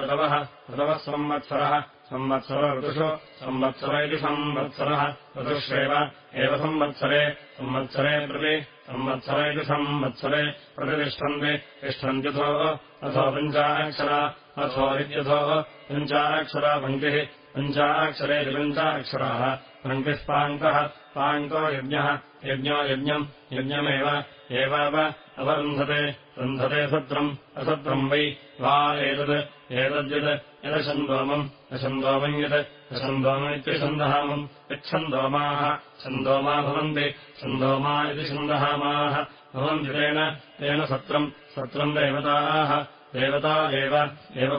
ऋतवः ऋतवः संवत्सरः संवत्सर ऋतुषु संवत्सर इति संवत्सरः ऋतुष्वेव एव संवत्सरे संवत्सरे प्रति संवत्सर इति संवत्सरे प्रतितिष्ठन्ति तिष्ठन्त्यथो अथो पञ्चाक्षरा अथोरित्यथो पञ्चाक्षरा पङ्क्तिः पञ्चाक्षराः पङ्क्तिस्पाङ्कः पाङ्को यज्ञः यज्ञो यज्ञम् यज्ञमेव एवाव अवरुन्धते रुन्धते सत्रम् असत्रम् वै। वा एतत् एतद्यत् यदशन्दोमम् अशन्दोमम् यत् अशन्दोममित्यसन्दहामम् यच्छन्दोमाः छन्दोमा भवन्ति छन्दोमा इति छन्दहामाः। भवन्ति तेन तेन सत्रम् सत्रम् देवताः देवता एव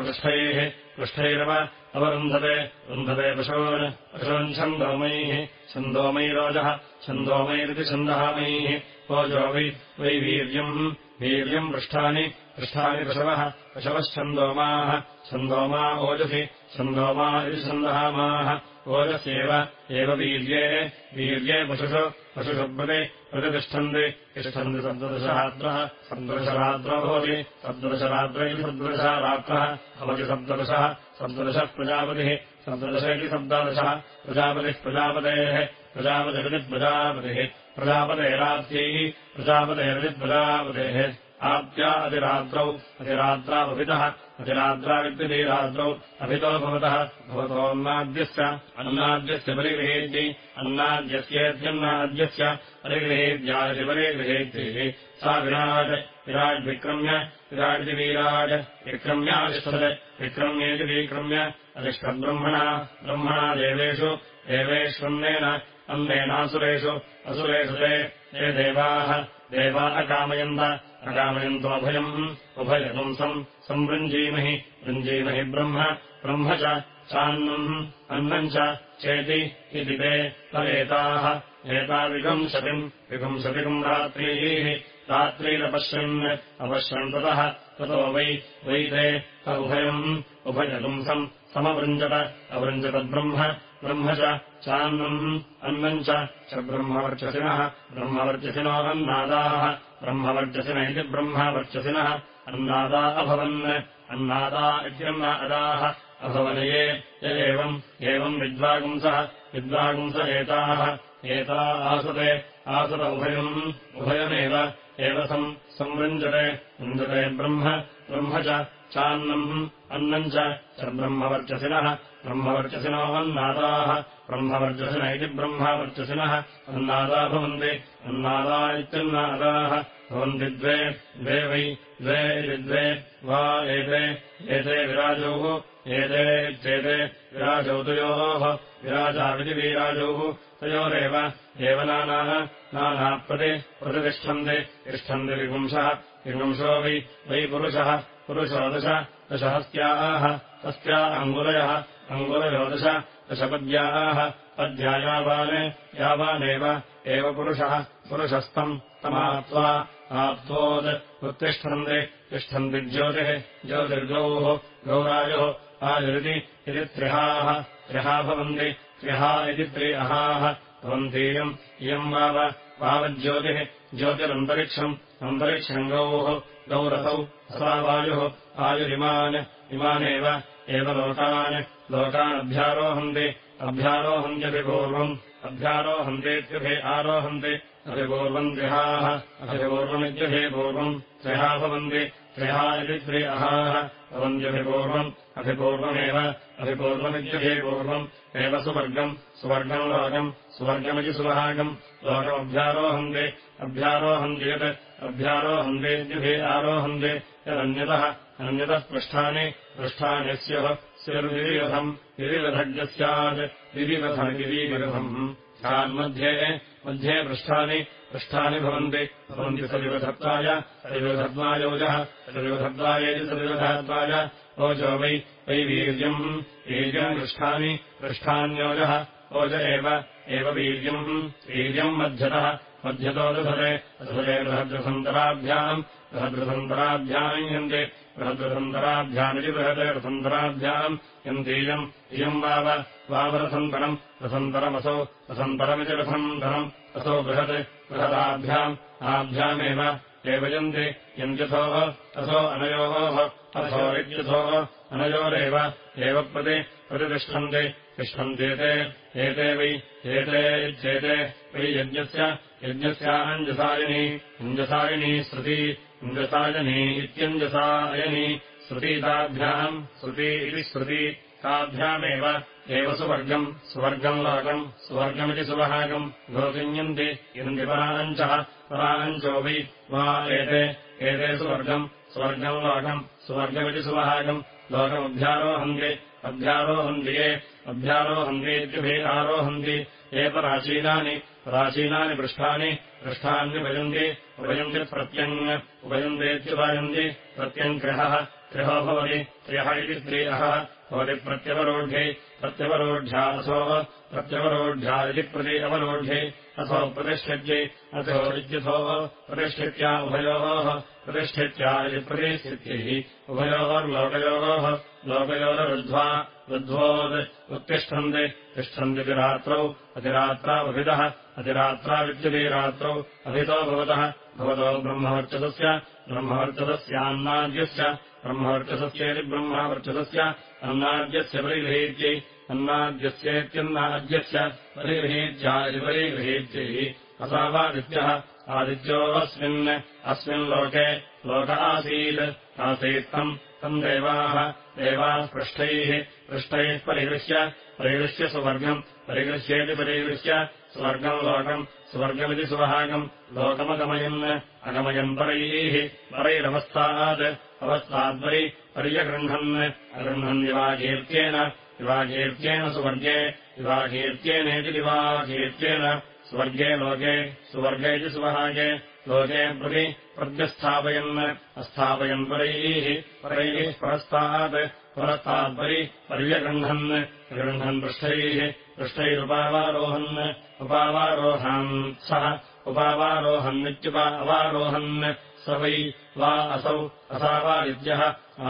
पृष्ठैः पृष्ठैरव अवरुन्धते रुन्धते पशून् पशून् छन्दोमैः छन्दोमैरोजः छन्दोमैरिति छन्दहामैः ओजो वै वै वीर्यम् वीर्यम् पृष्ठानि पृष्ठानि पशवः पशवश्छन्दोमाः छन्दोमा ओजसि छन्दोमा इति छन्दहामाः ओजस्येव एव वीर्ये वीर्ये पशुषु पशुषु प्रति प्रतितिष्ठन्ति तिष्ठन्ति भवति सप्तदशरात्र इति सप्तदशरात्रः भवति सप्तदशः सप्तदशः प्रजापतिः सप्तदश इति सप्तादशः प्रजापतिः प्रजापतेः प्रजापतेरात्यै प्रजापतेरिति प्रजापतेः आप्त्या अतिरात्रौ अतिरात्रावभितः अतिरात्राविद्यतिरात्रौ अभितो भवतः भवतोऽन्नाद्यस्य अन्नाद्यस्य परिगृहेत्यै अन्नाद्यस्येत्यन्नाद्यस्य परिगृहेत्यादि परिगृहेत्यैः सा विराट् विराड्विक्रम्य विराटिति वीराट् विक्रम्यातिष्ठत् विक्रम्येति विक्रम्य अधिष्ठद्ब्रह्मणा ब्रह्मणा देवेषु देवेष्वन्नेन अन्नेनासुरेषु असुरेषु ये देवाः देवा अकामयन्त अकामयन्तोऽभयम् उभयपुंसम् संवृञ्जीमहि वृञ्जीमहि ब्रह्म ब्रह्म च चान्नम् अन्नम् चेति इति ते तदेताः। एता विगंशतिम् विगंशतिकम् रात्रीः रात्रीरपश्यन् अपश्यन् ततः वै वै ते त उभयम् उभयपुंसम् समवृञ्जत अवृञ्जतद्ब्रह्म ब्रह्म च चान्नम् अन्नम् च। ब्रह्मवर्चसिनः ब्रह्मवर्चसिनो अन्नादाः। ब्रह्मवर्चसिन इति ब्रह्मवर्चसिनः अन्नादा अभवन् अन्नादा इत्यन्नादाः अभवनये य एवम् एवम् विद्वागुंसः विद्वागुंस एताः। एता आसुते आसुत उभयम् उभयमेव एव सम् संवृञ्जते। वृञ्जते ब्रह्म ब्रह्म च चान्नम् अन्नम् च ब्रह्मवर्चसिनः ब्रह्मवर्चसिनोऽन्नादाः ब्रह्मवर्चसिन इति ब्रह्मवर्चसिनः अन्नादा भवन्ति अन्नादा इत्यन्नादाः भवन्ति द्वे द्वे वै द्वे इति द्वे वा एते एते विराजौः एते इत्येते विराजौतयोः विराजाविति वीराजौः तयोरेव एव नानाः नानाप्रति प्रतिष्ठन्ति तिष्ठन्ति विपुंसः विपुंसो वै वै पुरुषः पुरुषो दश दशहस्त्याः हस्त्या अङ्गुलयः अङ्गुलयो दश दशपद्याः पद्या यावान् यावानेव एव पुरुषः पुरुषस्तम् तमाप्त्वा आप्तोद् उत्तिष्ठन्ति तिष्ठन्ति ज्योतिः ज्योतिर्गौः गौरायोः आयुरिति इति त्रिहाः त्रिहा भवन्ति त्रिहा इति त्रि अहाः भवन्तीयम् इयम् वाव वावज्योतिः ज्योतिरन्तरिक्षम् अन्तरिक्षम् गौः गौरसौ सा वायुः आयुरिमान् इमानेव एव लोकान्। लोकानभ्यारोहन्ति अभ्यारोहन्त्यपि पूर्वम् अभ्यारोहन्तेत्यभे आरोहन्ति अभिपूर्वम् त्रिहाः अभिपूर्वमित्यभे पूर्वम् त्रिहा भवन्ति त्रिहा इति त्रि अहाः भवन्त्यभिपूर्वम् अभिपूर्वमेव अभिपूर्वमित्यभे पूर्वम् एव सुवर्गम् सुवर्गम् लोकम् सुवर्गमिति सुभागम्। लोकमभ्यारोहन्ति अभ्यारोहन्ति यत् अभ्यारोहन्तेत्यभे आरोहन्ति यदन्यतः अन्यतः पृष्ठानि पृष्ठानि स्युः स्युर्विविधम् विविधज्ञ स्यात् विविधमितिविविधम् स्यान्मध्ये मध्ये पृष्ठानि पृष्ठानि भवन्ति भवन्ति सविवधत्वाय सविवधत्वायोजः सविवधत्वायेति सविवधत्वाय ओजो वै वै वीर्यम्। वीर्यम् पृष्ठानि पृष्ठान्योजः ओज एव वीर्यम्। वीर्यम् मध्यतः मध्यतो दधते दधते बृहद्रसन्तराभ्याम् बृहद्रसन्तराभ्याम् यन्ति बृहद्रसन्तराभ्यामिति बृहते रसन्तराभ्याम् यन्तीयम् इयम् वाव वावरसन्तरम् रसन्तरमसौ रसन्तरमिति रसन्तरम् असौ बृहत् बृहदाभ्याम् आभ्यामेव एव यन्ति यन्त्यथोः असो अनयोः अथोरित्यथोः अनयोरेव एव प्रति प्रतितिष्ठन्ति तिष्ठन्त्येते एते वै एते इत्येते वै यज्ञस्य यज्ञस्याञ्जसायनी अञ्जसायिनी श्रुती इन्द्रसायनी इत्यञ्जसायनी श्रुतीताभ्याम् श्रुती इति श्रुती ताभ्यामेव एव सुवर्गम् सुवर्गम् लोकम् सुवर्गमिति सुवहागम् लोकिन्यन्ति यन्ति पराञ्चः पराञ्चो वै एते एते सुवर्गम् स्वर्गम् लोकम् सुवर्गमिति सुवहागम् लोकमभ्यारोहन्ति अभ्यारोहन्ति ये अभ्यारोहन्तीत्यभि आरोहन्ति ये प्राचीनानि प्राचीनानि पृष्ठानि पृष्ठान्युपयन्ति उपयन्ति प्रत्यङ् उपयन्तेत्युपयन्ति प्रत्यङ्क्रहः त्रहो भवति त्र्यः इति त्रियः भवति प्रत्यवरोढे प्रत्यवरोढ्यासो प्रत्यवरोढ्या इति प्रति अवरोढे अथो इत्यथो प्रतिष्ठित्या उभयोः प्रतिष्ठित्या इति प्रतिष्ठित्यैः उभयोर्लोकयोः लोकयोररुद्ध्वा रुद्ध्वोद् उत्तिष्ठन्ति। तिष्ठन्ति रात्रौ अतिरात्रावभिदः अतिरात्राविद्युतिरात्रौ अभितो भवतः। भवतो ब्रह्मवर्चतस्य ब्रह्मवर्चतस्यान्नाद्यस्य ब्रह्मवर्चसस्येति ब्रह्मवर्चतस्य अन्नाद्यस्य परिगृहीत्यै। अन्नाद्यस्येत्यन्नाद्यस्य परिगृहीत्या इति परिगृहीत्यैः असावादित्यः आदित्योऽस्मिन् अस्मिन् लोके लोक आसीत् आसीत्तम् तम् देवाः देवाः पृष्ठैः पृष्ठैः परिगृह्य परिगृह्य सुवर्गम् परिगृह्येति परिगृह्य स्वर्गम् लोकम् स्वर्गमिति सुवहागम् लोकमगमयन् अगमयन् परैः परैरवस्थात् अवस्थाद्वै पर्यगृह्णन् अगृह्णन् दिवाकीर्त्येन दिवाकीर्त्येन सुवर्गे दिवाकीर्त्येनेति दिवाकीर्त्येन स्वर्गे लोके सुवर्ग इति सुवहागे लोके प्रति प्रत्यस्थापयन् अस्थापयन् परैः परैः परस्तात् पुरस्तात्परि पर्यगृह्णन् गृह्णन् पृष्ठैः पृष्ठैरुपावारोहन् उपावारोहान् सः उपावारोहन्नित्युपा अवारोहन् स वै वा असौ असावादित्यः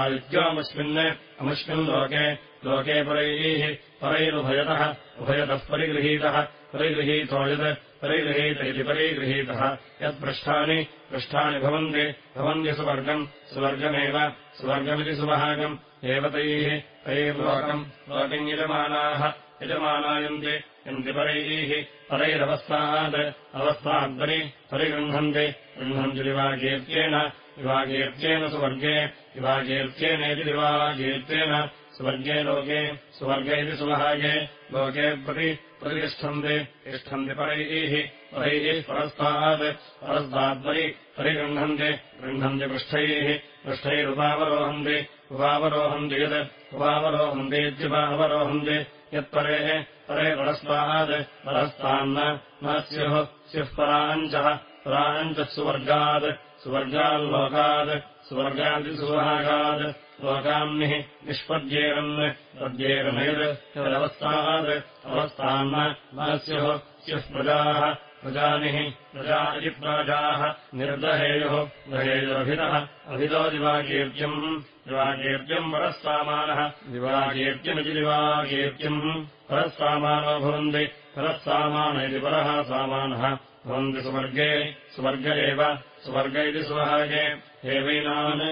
आदित्योऽमुष्मिन् अमुष्मिन् लोके लोके परैः परैरुभयतः उभयतः परिगृहीतः परिगृहीतो यत् परिगृहीत इति परिगृहीतः। यत्पृष्ठानि पृष्ठानि भवन्ति भवन्ति सुवर्गम् सुवर्गमेव सुवर्गमिति सुभागम्। एव तैः तैर्लोकम् लोकम् यजमानाः यजमानायन्ति यन्ति परैः परैरवस्थात् अवस्थाद्परि परिगृह्णन्ति। गृह्णन्ति दिवाकीर्त्येन दिवाकीर्त्येन सुवर्गे दिवाकीर्त्येनेति दिवाकीर्त्येन स्वर्गे लोके स्वर्ग इति सुभागे लोके प्रति प्रतिष्ठन्ति तिष्ठन्ति परैः परैः परस्तात् परस्ताद्परि परिगृह्णन्ति गृह्णन्ति पृष्ठैः पृष्ठैरुपावरोहन्ति उपावरोहन्ति यत् उपावरोहन्तीत्युपावरोहन्ति यत्परेः परे परस्तात् परस्तान्न न स्युः स्युः पराञ्चः पराञ्चः सुवर्गात् सुवर्गाल्लोकात् सुवर्गादिसुभागात् लोकान्निः निष्पद्येरन् पद्येरनैर् यदवस्थात् अवस्थान्न न स्युः स्युः प्रजाः प्रजानिः प्रजा इति प्राजाः निर्दहेयुः दहेयुरभितः अभितो दिवाकीर्त्यम् दिवाकीर्त्यम् परःसामानः दिवाकीर्त्यमिति दिवाकीर्त्यम् परःसामानो भवन्ति परःसामान इति परः सामानः भवन्ति सुवर्गे सुवर्ग एव सुवर्ग इति सुभागे एवैनान्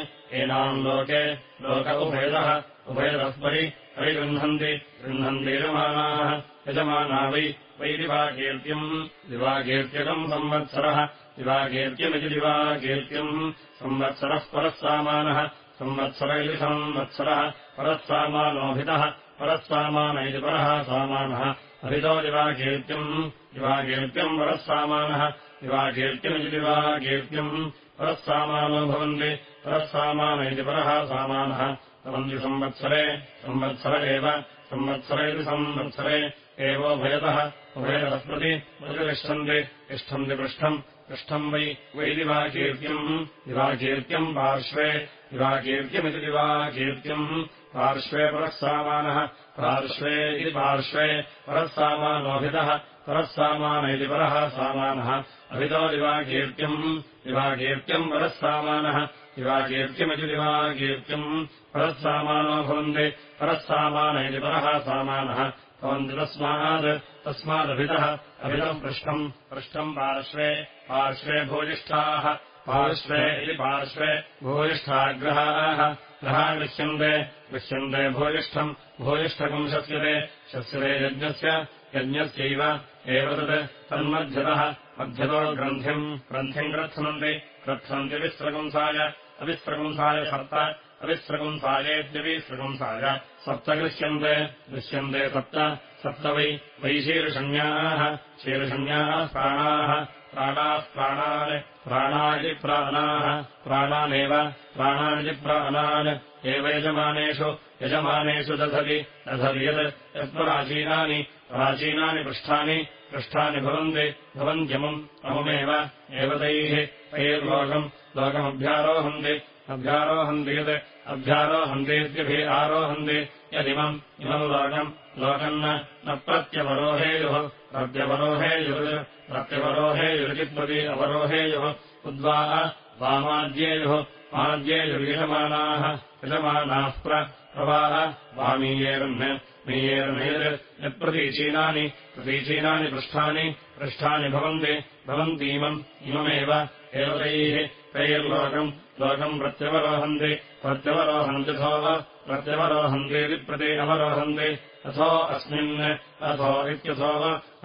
एनाम् लोके लोक उभयदः उभयदः परि परिगृह्णन्ति गृह्णन्ति यजमानाः यजमाना वै वै दिवाकीर्त्यम् दिवाकीर्त्यकम् संवत्सरः दिवाकीर्त्यमिति दिवाकीर्त्यम् संवत्सरः परःसामानः संवत्सर इति संवत्सरः परःसामानोऽभितः परःसामान इति परः सामानः। अभितो दिवाकीर्त्यम् दिवाकीर्त्यम् परःसामानः दिवाकीर्त्यमिति दिवाकीर्त्यम् परःसामानो भवन्ति परःसामान इति परः सामानः। संवत्सरे संवत्सर एव संवत्सर। इति संवत्सरे एवोभयतः उभयतः प्रति प्रतिष्ठन्ति तिष्ठन्ति पृष्ठम् पृष्ठम् वै वै दिवाकीर्त्यम् दिवाकीर्त्यम् पार्श्वे दिवाकीर्त्यमिति दिवाकीर्त्यम् पार्श्वे परःसामानः पार्श्वे इति पार्श्वे। परःसामानोऽभितः परःसामान इति परः सामानः। अभितो दिवाकीर्त्यम् दिवाकीर्त्यम् परःसामानः दिवाकीर्त्यमिति दिवाकीर्त्यम् परःसामानो भवन्ति परःसामान इति परः सामानः। भवन्ति तस्मात् तस्मादभितः अभितम् पृष्ठम् पृष्ठम् पार्श्वे पार्श्वे भूयिष्ठाः पार्श्वे इति पार्श्वे भूयिष्ठाग्रहाः। ग्रहा गृह्यन्ते गृह्यन्ते भूयिष्ठम् भूयिष्ठकम् शस्यते शस्यते यज्ञस्य यज्ञस्यैव एव तत् तन्मध्यतः मध्यतो ग्रन्थिम् ग्रन्थिम् ग्रथनन्ति ग्रथन्ति विस्रगुंसाय अविस्रगुंसाय सप्त अविस्रगुंसायेत्यविस्रगुंसाय सप्त गृह्यन्ते दृश्यन्ते सप्त सप्त वै वै शीर्षण्याः प्राणाः प्राणाः प्राणान् प्राणादि प्राणाः प्राणानेव प्राणानिति प्राणान्। एव यजमानेषु यजमानेषु दधति दधति यत् यत्प्राचीनानि प्राचीनानि पृष्ठानि पृष्ठानि भवन्ति भवन्त्यमुम् अमुमेव एव तैः तैर्लोकम् लोकमभ्यारोहन्ति अभ्यारोहन्ति यत् अभ्यारोहन्तीत्यभि आरोहन्ति यदिमम् इमम् लोकम् लोकम् न प्रत्यवरोहेयुः प्रत्यवरोहेयुर् प्रत्यवरोहेयुरिति अवरोहेयुः उद्वा वामाद्येयुः आद्येयुर्यजमानाः यजमानाः प्रवाह वामीयेरन् मीयेर्नैर् यत्प्रतीचीनानि प्रतीचीनानि पृष्ठानि पृष्ठानि भवन्ति। भवन्तीमम् इममेव। एव तैः तैर्लोकम् लोकम् प्रत्यवरोहन्ति। प्रत्यवरोहन्त्यथो प्रत्यवरोहन्तीति प्रति अवरोहन्ति अथो अस्मिन् अथो इत्यथो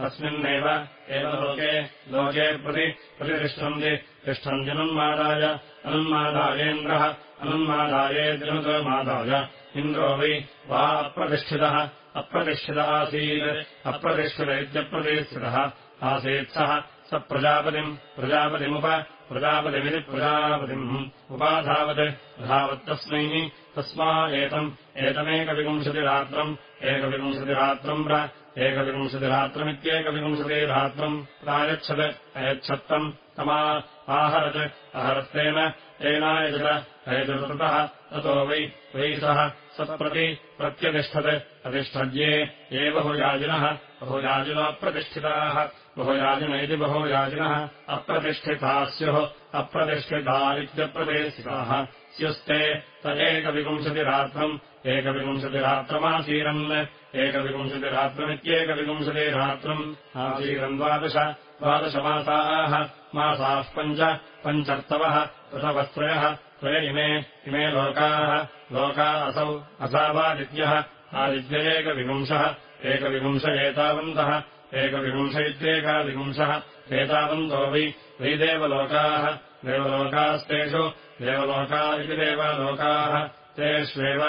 अस्मिन्नेव। एव लोके लोके प्रति प्रतिष्ठन्ति। तिष्ठन्त्यनुन्मादाय अनुन्मादायेन्द्रः अनुन्मादायेद्रनुमादाय इन्द्रो वै वा अप्रतिष्ठितः अप्रतिष्ठितः आसीत्। अप्रतिष्ठित इत्यप्रतिष्ठितः आसीत् सः। स प्रजापतिम् प्रजापतिमुप प्रजापतिमिति प्रजापतिम् उपाधावत्। धावत्तस्मै तस्मा एतम्। एतमेकविंशतिरात्रम्। एकविंशतिरात्रम् प्र एकविंशतिरात्रमित्येकविंशतिरात्रम् प्रायच्छत् अयच्छत्तम् तमा आहरत्। अहरत्तेन तेनायजत अयजतः ततो वै वै सः सत्प्रति प्रत्यतिष्ठत्। प्रतिष्ठद्ये ये बहुयाजिनः बहुयाजिनोऽप्रतिष्ठिताः बहुयाजिन इति बहुयाजिनः अप्रतिष्ठिताः स्युः अप्रतिष्ठिता इत्यप्रतिष्ठिताः स्युस्ते त एकविंशतिरात्रम् एकविंशतिरात्रमासीरन् एकविंशतिरात्रमित्येकविंशतिरात्रम् आसीरन् द्वादश द्वादशमासाः मासाः पञ्च पञ्चर्तवः ऋतवस्त्रयः त्रय इमे इमे लोकाः लोका असौ असावादित्यः आदित्य एकविपुंशः एकविपुंश एतावन्तः एकविपुंश इत्येकाविपुंशः एतावन्तो वै वै देवलोकाः देवलोकास्तेषु देवलोका इति देवलोकाः तेष्वेव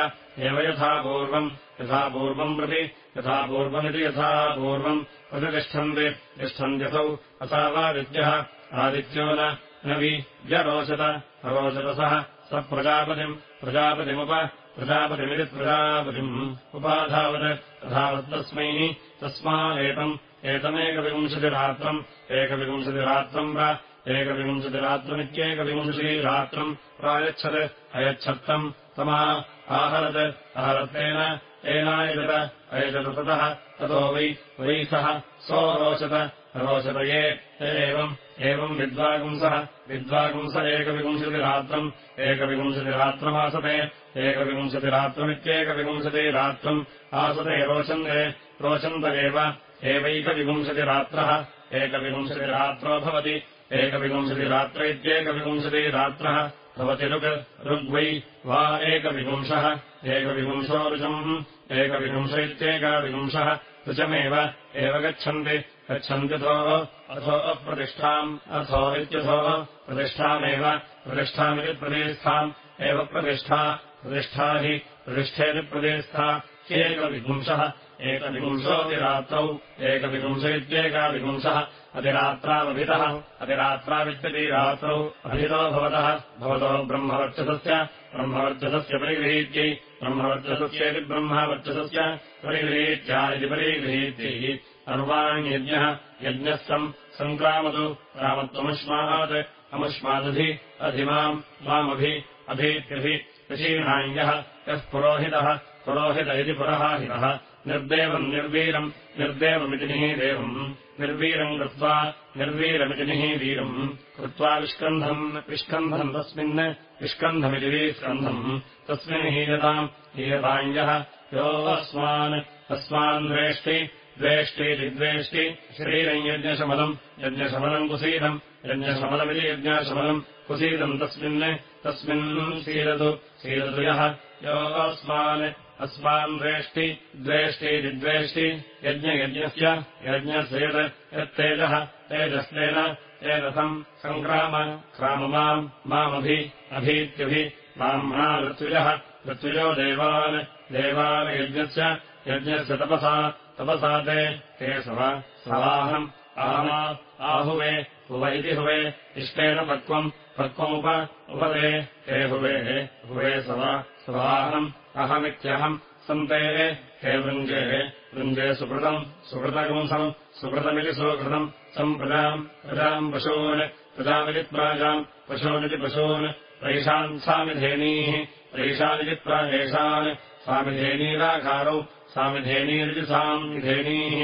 एव यथा पूर्वम् यथा पूर्वम् प्रति यथा पूर्वमिति यथा पूर्वम् प्रतितिष्ठन्ति तिष्ठन्त्यसौ असावादित्यः आदित्यो न वि व्यरोचत अरोचतसः स प्रजापतिम् प्रजापतिमुप प्रजापतिमिति प्रजापतिम् उपाधावत्। तथावत्तस्मै तस्मादेतम् एतमेकविंशतिरात्रम् एकविंशतिरात्रम् वा एकविंशतिरात्रमित्येकविंशतिरात्रम् प्रायच्छत् अयच्छत्तम् तमा आहरत्। आहरत्तेन तेनायजत अयजततः ततो वै वै सः सोऽरोचत अरोचत ये एवम् एवम् विद्वागुंसः विद्वागुंस एकविंशतिरात्रम् एकविंशतिरात्रमासते एकविंशतिरात्रमित्येकविंशतिरात्रम् आसते रोचन्ते रोचन्त एव एवैकविंशतिरात्रः एकविंशतिरात्रो भवति एकविंशतिरात्र इत्येकविंशतिरात्रः भवति ऋग् ऋग्वै वा एकविपुंशः एकविपुंशो ऋजम् एकविपुंश इत्येकविपुंशः ऋचमेव एव गच्छन्ति गच्छन्त्यथो अथो अप्रतिष्ठाम् अथो इत्यथो प्रतिष्ठामेव प्रतिष्ठामिति प्रदेस्थाम् एव प्रतिष्ठा प्रतिष्ठा हि प्रतिष्ठेति प्रदेस्था ह्येकविपुंशः एकविपुंशोऽतिरात्रौ एकविपुंश इत्येकाविपुंशः अतिरात्रावभितः अतिरात्रावित्यतिरात्रौ अभितो भवतः भवतो ब्रह्मवर्चसस्य ब्रह्मवर्चसस्य परिगृहीत्यै ब्रह्मवर्चसस्येति ब्रह्मवर्चसस्य परिगृहीत्या इति परिगृहीत्यै अर्वाण्यज्ञः यज्ञः सम् सङ्क्रामतु रामत्वमुष्मात् अमुष्मादधि अधिमाम् मामभि अभीत्यभि ऋषीणाञ्जः यः पुरोहितः पुरोहित इति पुरहाहितः निर्देवम् निर्वीरम् निर्देवमिति निहीदेवम्। निर्वीरम् कृत्वा निर्वीरमिति निहीवीरम्। कृत्वा विष्कन्धम् विष्कन्धम् तस्मिन् विष्कन्धमिति विस्कन्धम् तस्मिन् हीयताम् हीयताञ्जः यो अस्मान् अस्मान् द्वेष्टि द्वेष्टीति द्वेष्टि शरीरम् यज्ञशमलम् यज्ञशमलम् कुसीदम् यज्ञशमलमिति यज्ञशमलम् कुसीदम् तस्मिन् तस्मिन् सीदतु सीदतु यः। यो अस्मान् अस्मान् द्वेष्टि द्वेष्टि यज्ञयज्ञस्य यज्ञस्य यत् यत्तेजः तेजस्तेन तेजसम् सङ्क्राम क्राम माम् मामभि अभीत्यभि ब्राह्मणा ऋत्विजः ऋत्विजो देवान् देवान् यज्ञस्य यज्ञस्य तपसा तपसा ते ते सव सवाहम् आमा आहुवे हुव इति हुवे इष्टेन पक्वम् पक्वमुप उपदे हे हुवे हुवे सव स्वाहम् अहमित्यहम् सन्ते हे वृञ्जे वृञ्जे सुकृतम् सुकृतगुंसम् सुकृतमिति सुकृतम् सम् प्रजाम् प्रजाम् पशून् प्रजामिति प्राजाम् पशूनिति पशून् प्रैषान् सामिधेनीः प्रैषानिति प्रायेषान् सामिधेनीराघारौ सामिधेनीरिति सामिधेनीः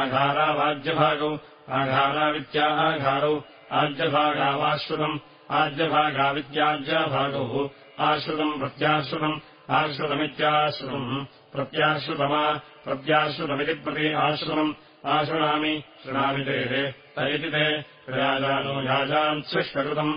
आघारावाज्यभागौ आघारावित्याघारौ आज्यभागावाश्रुतम् आज्यभागावित्याज्यभागौ आश्रुतम् प्रत्याश्रुतम् आश्रुतमित्याश्रुतम् प्रत्याश्रुतमा प्रत्याश्रुतमिति प्रति आश्रुतम् आशृणामि शृणामि ते तैति ते प्रयाजानो याजान् सृष्टकृतम्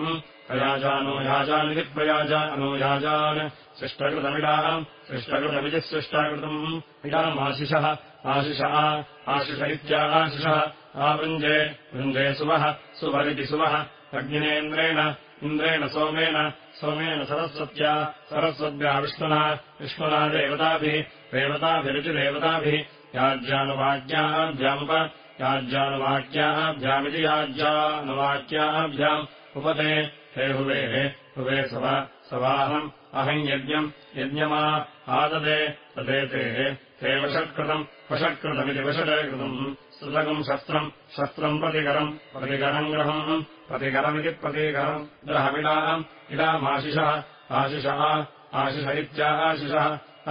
प्रयाजानो याजानिति प्रयाजानो याजान्। सृष्टकृतमिडाम् सृष्टकृतमिति सृष्टाकृतम्। इडामाशिषः आशिषः आशिष इत्याशिषः आवृञ्जे वृञ्जे सुवः सुवरिति सुवः। अग्निनेन्द्रेण इन्द्रेण सोमेन सोमेन सरस्वत्या सरस्वत्या विष्णुना विष्णुना देवताभिः देवताभिरिति देवताभिः याज्यानुवाक्याभ्यामुप याज्यानुवाक्याभ्यामिति याज्यानुवाक्याभ्याम्। उपते हे हुवे हुवे सव सवाहम् अहम् यज्ञम् यज्ञमा आददे तदेते ते वषट्कृतम् वषट्कृतमिति वषटकृतम् सुलगम् शस्त्रम् शस्त्रम् प्रतिकरम् प्रतिकरम् ग्रहम् प्रतिकरमिति प्रतिकरम् ग्रहमिडाम् इडामाशिषः आशिषः आशिष इत्याशिषः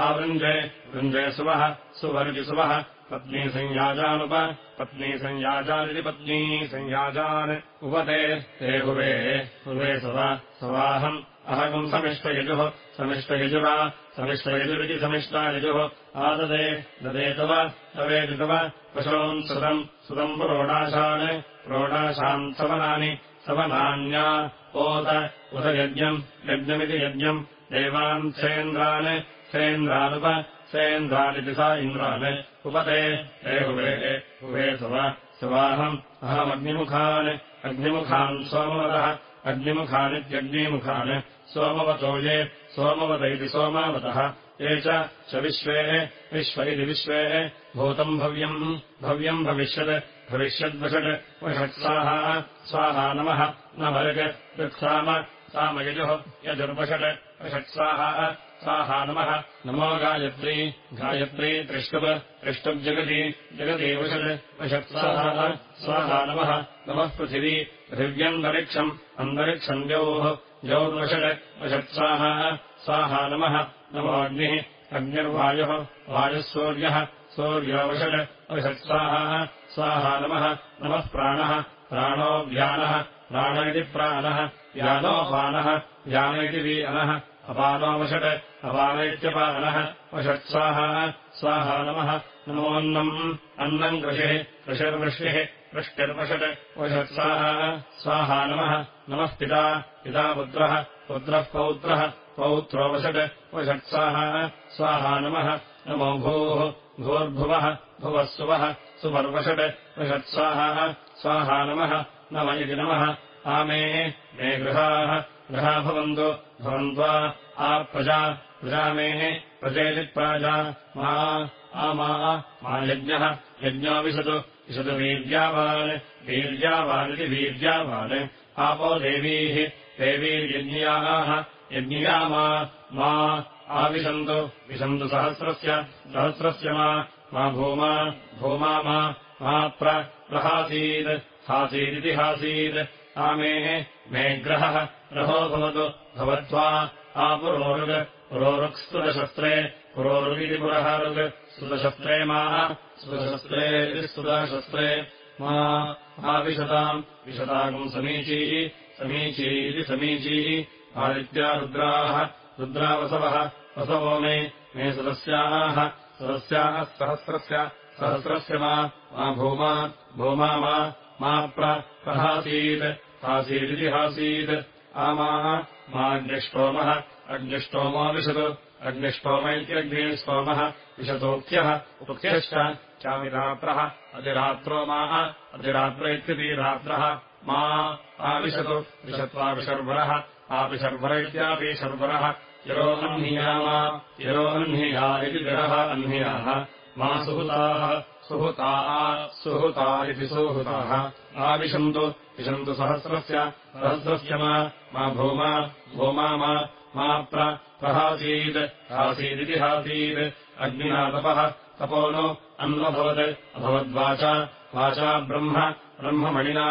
आवृञ्जे वृञ्जे सुवः सुवर्जिसुवः पत्नी संयाजानुप पत्नी संयाजानिति पत्नी संयाजान्। उपते ते हुवे हुवे सवा सवाहम् अहगम् समिष्टयजुः समिष्टयजुरा समिष्टयजुरिति समिष्टायजुः आददे ददे तव तवेति तव पशून् सुतम् प्रोडाशान् प्रोडाशान् सवनानि सवनान्या ओत उत यज्ञम् यज्ञमिति यज्ञम्। देवान् सेन्द्रान् सेन्द्रानुप सेन्द्रानिति सा इन्द्रान् उपते। हे हुवे हुवे सव। सवाहम्। अहमग्निमुखान्। अग्निमुखान् सोमवतः अग्निमुखानित्यग्निमुखान्। सोमवतो ये। सोमवत इति सोमावतः। ये च विश्वे विश्व। इति विश्वे। भूतम् भव्यम्। भव्यम् भविष्यत्। भविष्यद्वषट्। वषट्साः स्वाहा। नमः। न वर्ग ऋक्साम सामयजुः यजुर्वषट् वषट्साः स्वाहा नमः। नमो गायत्री गायत्री त्रिष्टुप् त्रिष्टुब्जगति जगति वषट् वषट्साः स्वाहा नमः। नमः पृथिवी पृथिव्यन्तरिक्षम् अन्तरिक्षम् द्यौः द्यौर्वषट् वषट्साः स्वाहा नमः। नमोऽग्निः अग्निर्वायुः वायुः सूर्यः सूर्योवषट् वषट्साः स्वाहा नमः। नमः प्राणः प्राणो व्यानः प्राण इति प्राणः व्यानोपानः व्यान इति वीनः अपान इत्यपानः वषट्स्वाहा स्वाहा नमः नमोऽन्नम् अन्नम् कृषिः कृषिर्वृष्टिः वृष्टिर्वषट् वषट्साः स्वाहा नमः नमः पिता पिता पुत्रः पुत्रः पौत्रः पौत्रोवषट् वषट्साः स्वाहा नमः नमो भूः भूर्भुवः भुवः सुवः सुवर्वषट् वषट्स्वाहा स्वाहा नमः नम इति नमः आमे मे गृहाः गृहा भवन्तु भवन्त्वा आप्रजा प्रजामेः प्रजेति प्राजा मा आमा मा यज्ञः यज्ञो विशतु विशतु वीर्यावान् वीर्यावानिति वीर्यावान्। आपो देवीः देवीर्यज्ञियाः यज्ञिया मा आविशन्तु विशन्तु सहस्रस्य सहस्रस्य मा भूमा भूमा मा प्रहासीत् हासीदिति हासीत्। आमेः मे ग्रहः ग्रहो भवतु भवत्वा आपुरोरुग् पुरोरुक्स्तुतशस्त्रे पुरोरुगिति पुरहारुग् स्तुतशस्त्रे मा स्तुतशस्त्रे स्तुतशस्त्रे मा आविशताम् विशताकम् समीचीः समीची इति समीचीः आदित्या रुद्राः रुद्रावसवः वसवो मे मे सदस्याः सदस्याः सहस्रस्य सहस्रस्य मा भूमा भूमा मा प्रहासीत् हासीदिति हासीत् आमाः माग्निष्टोमः अग्निष्टोमो विशतु अग्निष्टोम इत्यग्निष्टोमः विशतोक्त्यः उक्त्यश्च चामिरात्रः अधिरात्रो माः अधिरात्र इत्यतिरात्रः मा आविशतु विशत्वाविशर्वरः आपिशर्वर इत्यापि शर्वरः यरोऽह्नियामा यरोऽह्निया इति जरः अह्नियाः मा सुहृताः सुहृता सुहृता इति सुहृताः। आविशन्तु विशन्तु सहस्रस्य सहस्रस्य मा भूमा भूमा मा प्रहासीत् हासीदिति हासीत्। अग्निना तपः तपो नो अन्वभवत् अभवद्वाचा वाचा ब्रह्म ब्रह्ममणिना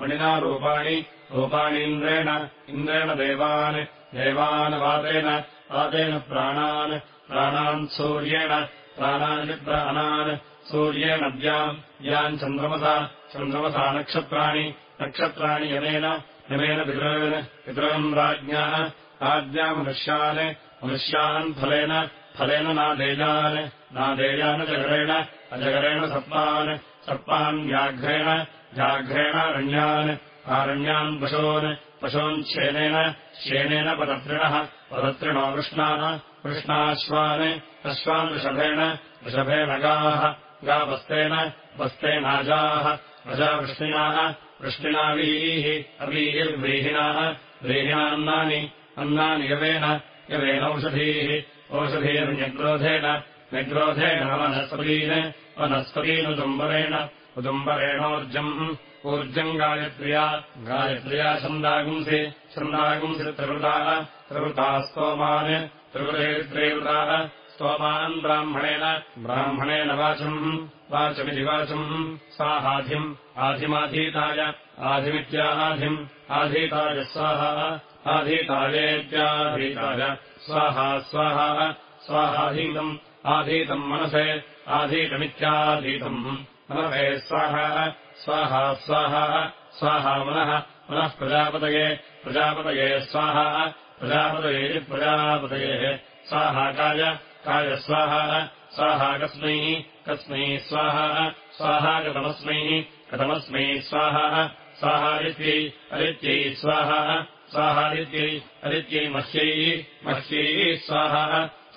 मणिना रूपाणि रूपाणीन्द्रेण इन्द्रेण देवान् देवान् वातेन वातेन प्राणान् प्राणान् सूर्येण प्राणानि प्राणान् सूर्येण द्याम् याम् चन्द्रमसा चन्द्रमसा नक्षत्राणि नक्षत्राणि यमेन यमेन पितॄन् पितॄन् राज्ञाः राज्ञा मनुष्यान् मनुष्यान् फलेन फलेन नादेयान् नादेयान् जगरेण अजगरेण सर्पान् सर्पान् व्याघ्रेण व्याघ्रेण रण्यान् आरण्यान् पशून् पशून् श्येनेन श्येनेन पदत्रिणः पदत्रिणो वृष्णाः वृष्णाश्वान् अश्वान् वृषभेण वृषभेण गाः गावस्तेन वस्तेनाजाः अजावृष्णिनाः वृष्णिनावीः अवीर्व्रीहिणाः व्रीहिणान्नानि अन्नानि यवेन यवेनौषधीः ओषधीर्न्यग्रोधेन निग्रोधेन वनस्पतीन् वनस्पतीनुदुम्बरेण उदुम्बरेणोर्जम् ऊर्जम् गायत्र्या गायत्र्या छन्दागुंसि छन्दागुंसि त्रिवृताः त्रिवृताः स्तोमान् त्रिवृतेत्रेवृताः स्तोमान् ब्राह्मणेन ब्राह्मणेन वाचम् वाचमिति वाचम् साहाधिम् आधिमाधीताय आधिमित्याहाधिम् आधीताय स्वाहा आधीतायेत्याधीताय स्वाहा स्वाहा स्वाहाधीतम् आधीतम् मनसे आधीतमित्याधीतम् मनवे स्वाहा स्वाहा स्वाहा स्वाहा मनः पुनः प्रजापतये प्रजापतये स्वाहा प्रजापतये प्रजापतये। स्वाहाकाय काय स्वाहा स्वाहा कस्मै स्वाहा स्वाहा कथमस्मै कथमस्मै स्वाहा स्वाहादित्यै अदित्यै स्वाहा स्वाहादित्यै अदित्यै मह्यै मह्यै स्वाहा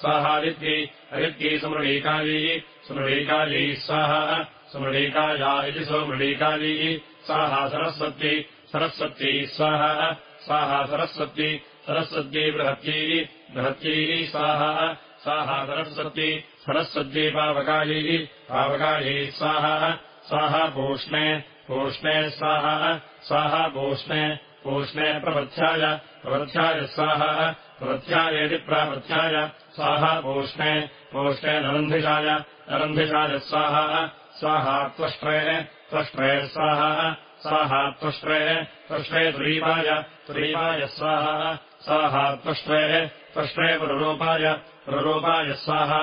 स्वाहादित्यै अदित्यै सुमृळीकायै सुमृळीकायै स्वाहा सुमृळीकाया इति सुमृळीकायै स्वाहा सरस्वत्यै सरस्वत्यै स्वाहा। स्वाहा सरस्वत्यै सरस्वत्यै बृहत्यै बृहत्यै स्वाहा स्वाहा सरस्वत्यै सरस्वत्यै पावकायै पावकायै स्वाहा स्वाहा पूष्णे पूष्णे स्वाहा स्वाहा पूष्णे पूष्णे प्रवृत्थ्याय प्रवृत्थ्याय स्वाहा प्रवृत्थ्यायेति प्रावृत्थ्याय स्वाहा पूष्णे पूष्णे नरन्धिषाय स्वाहा स्वाहा त्वष्ट्रे त्वष्ट्रे स्वाहा स्वाहा त्वष्ट्रे त्वष्ट्रे तुरीपाय तुरीपाय स्वाहा स्वाहा त्वष्ट्रे त्वष्ट्रे पुररूपाय पुररूपाय स्वाहा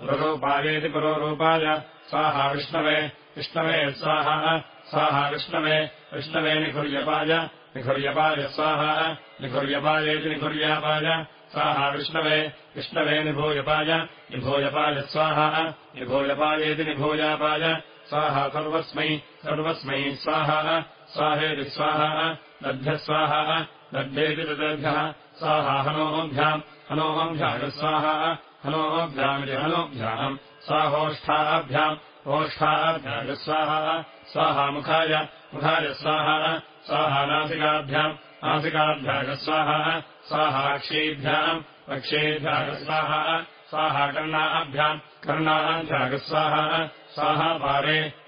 पुररूपायेति पुरोरूपाय स्वाहा विष्णवे विष्णवे स्वाहा स्वाहा विष्णवे विष्णवे निखुर्यपाय निखुर्यपाय स्वाहा निखुर्यपायेति निखुर्यापाय स्वाहा विष्णवे विष्णवे निभूयपाय निभूयपाय स्वाहा निभूयपायेति निभूयापाय स्वाहा सर्वस्मै सर्वस्मै स्वाहा। स्वाहेति स्वाहा दभ्यः स्वाहा दग्धेति तदेभ्यः स्वाहा हनोभ्याम् हनोभ्याय स्वाहा। हनोभ्यामिति हनोभ्याम् स्वाहोष्ठाभ्याम् ओष्ठाभ्याय स्वाहा। स्वाहा मुखाय मुखाय स्वाहा स्वाहा नासिकाभ्याम् नासिकाभ्याय स्वाहा स्वाहाक्षीभ्याम् अक्षेभ्याय स्वाहा स्वाहा कर्णाभ्याम् कर्णाभ्याय स्वाहा स्वाहा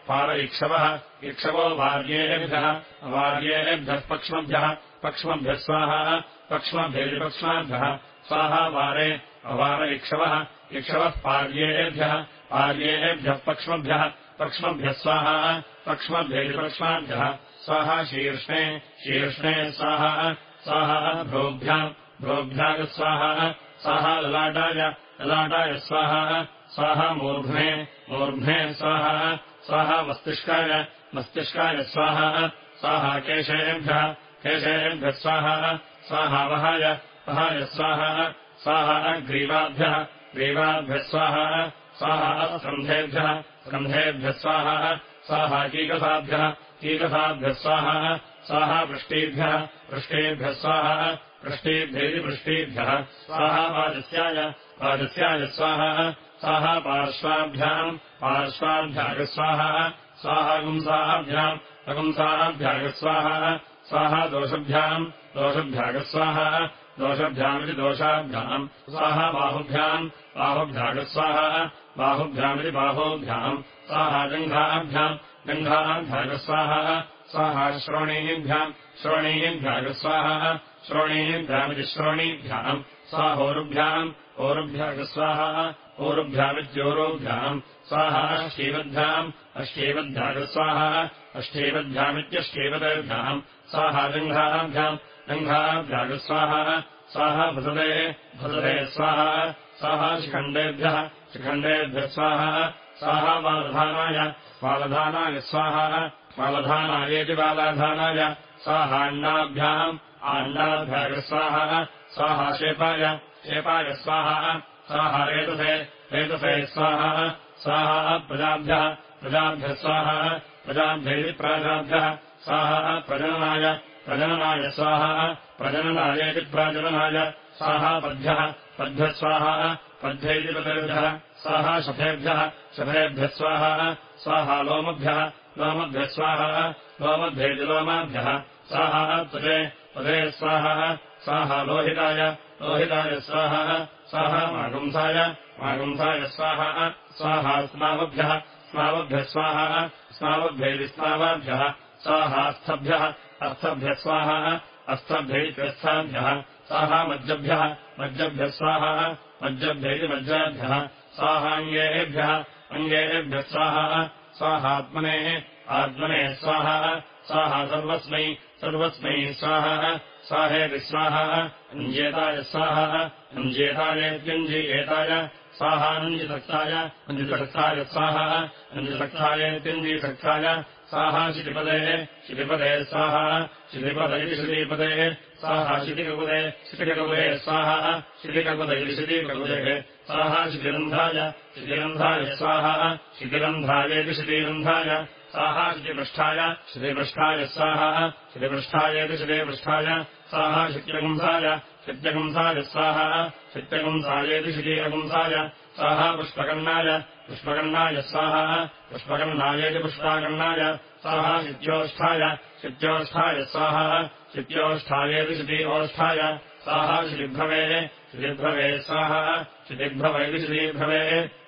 पारे इक्षवः इक्षवो वार्येभ्यः वार्येभ्यः पक्ष्मभ्यः पक्ष्मभ्यः स्वाहा पक्ष्मभ्येति पक्ष्माभ्यः स्वाहा वारे अवार इक्षवः इक्षवः पार्येभ्यः पार्येभ्यः पक्ष्मभ्यः पक्ष्मभ्यः स्वाहा पक्ष्मभ्येति स्वाहा शीर्ष्णे शीर्ष्णे स्वाहा स्वाहा भ्रोभ्याम् भ्रोभ्याय स्वाहा स्वाहा ललाटाय ललाटाय स्वाहा स्वाहा मूर्ध्ने मूर्ध्ने स्वाहा स्वाहा मस्तिष्काय मस्तिष्काय स्वाहा स्वाहा केशेभ्यः स्वाहा स्वाहा वहाय वहाय स्वाहा स्वाहा ग्रीवाभ्यः ग्रीवाभ्यः स्वाहा स्वाहा कीकसाभ्यः कीकसाभ्यः स्वाहा स्वाहा पृष्टेभ्यः पृष्टेभ्यः स्वाहा स्वाहा वाजस्याय वाजस्याय स्वाहा स्वाहा पार्श्वाभ्याम् पार्श्वाभ्याय स्वाहा स्वाहा गुंसाभ्याम् अगुंसाभ्याय स्वाहा स्वाहा दोषभ्याम् दोषभ्याग स्वाहा दोषभ्यामिति दोषाभ्याम् स्वाहा बाहुभ्याम् बाहुभ्याग स्वाहा बाहुभ्यामिति बाहोभ्याम् स्वाहा गङ्घाभ्याम् गङ्घाभ्याग स्वाहा। स्वाहा श्रोणीभ्याम् श्रोणीभ्याग स्वाहा। श्रोणीभ्यामिति श्रोणीभ्याम्। स्वाहोरुभ्याम् ओरुभ्याग स्वाहा। ओरुभ्यामित्योरुभ्याम् स्वाहा अष्टीवद्भ्याम् अष्टेवद्भ्याग स्वाहा। अष्टेवद्भ्यामित्यष्टेवदभ्याम् स्वाहा गङ्घाभ्याम् गङ्घाभ्याग स्वाहा। स्वाहा शिखण्डेभ्यः शिखण्डेभ्यः स्वाहा स्वाहा बालधानाय बालधानाय स्वाहा बालधानायेति बालाधानाय स्वाहाण्डाभ्याम् आण्डाभ्याग स्वाहा स्वाहा शेपाय शेपाय स्वाहा स्वाहा रेतसे स्वाहा स्वाहा प्रजाभ्यः प्रजाभ्यः स्वाहा प्रजाभ्यैति प्राजाभ्यः स्वाहा प्रजननाय प्रजननाय स्वाहा प्रजननायेति प्राजननाय स्वाहा पद्भ्यः पद्भ्यः स्वाहा पद्भ्यैति पदेभ्यः स्वाहा शफेभ्यः शफेभ्यः स्वाहा लोमभ्यः लोमभ्यः स्वाहा लोमभ्येति लोमाभ्यः। स्वाहा पदे पदे स्वाहा स्वाहा लोहिताय लोहिताय स्वाहा स्वाहा मागुंसाय मागुंसाय स्वाहा स्वाहा स्नावभ्यः स्नावभ्यः स्वाहा स्नावभ्यैति स्नावाभ्यः। स्वाहास्थभ्यः अस्थभ्यः स्वाहा अस्थभ्यैत्यस्थाभ्यः स्वाहा मज्जभ्यः मज्जभ्यः स्वाहा मज्जभ्यैति मज्जाभ्यः स्वाहाङ्गेभ्यः अङ्गेभ्यः स्वाहा स्वाहात्मने आत्मने स्वाहा स्वाहा सर्वस्मै सर्वस्मै स्वाहा स्वाहेति स्वाहा अञ्जेताय स्वाहा अञ्जेतायेत्यञ्जीयेताय स्वाहानञ्जितक्ताय अञ्जितक्ताय स्वाहा अञ्जितक्तायेत्यञ्जीतक्ताय स्वाहा शितिपदे शितिपदे स्वाहा शितिपद इति श्रीपदे स्वाहा शितिककुदे शितिककुदे स्वाहा शितिककुद इति श्रीककुदेः शितिरन्धाय स्वाहा शितिरन्धायेति श्रीरन्धाय स्वाहा शितिपृष्ठाय श्रीपृष्ठाय स्वाहा शितिपृष्ठायेति श्रीपृष्ठाय स्वाहा शित्यगुंसाय शित्यगुंसाय स्वाहा शित्यगुंसायेति श्रीरगुंसाय स्वाहा पुष्पकर्णाय पुष्पकर्णाय स्वाहा पुष्पकर्णायेति पुष्पाकर्णाय स्वाहा शित्योष्ठाय शित्योष्ठाय स्वाहा शित्योष्ठायेति श्रीओष्ठाय स्वाहा श्रीभ्रवे श्रीभ्रवे स्वाहा श्रीभ्रवैति श्रीभ्रवे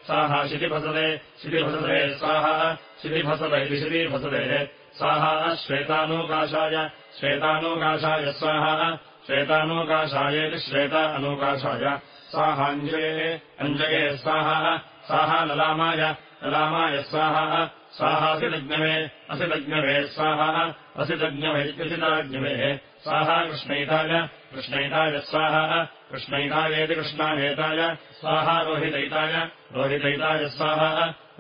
स्वाहा शितिभसदे शितिभसदे स्वाहा शितिभसदैति श्रीभसदेः स्वाहा श्वेतानूकाशाय श्वेतानूकाशाय स्वाहा श्वेतानूकाशायेति श्वेता अनूकाशाय स्वाहाञ्जये अञ्जये स्वाहा स्वाहा ललामाय ललामाय स्वाहा स्वाहासिलग्नवे असिलग्नवे स्वाहा असिलग्नवैत्यसिताग्नवेः स्वाहा कृष्णैताय कृष्णैताय स्वाहा कृष्णैतायेति कृष्णाहेताय स्वाहा रोहितैताय रोहितैताय स्वाहा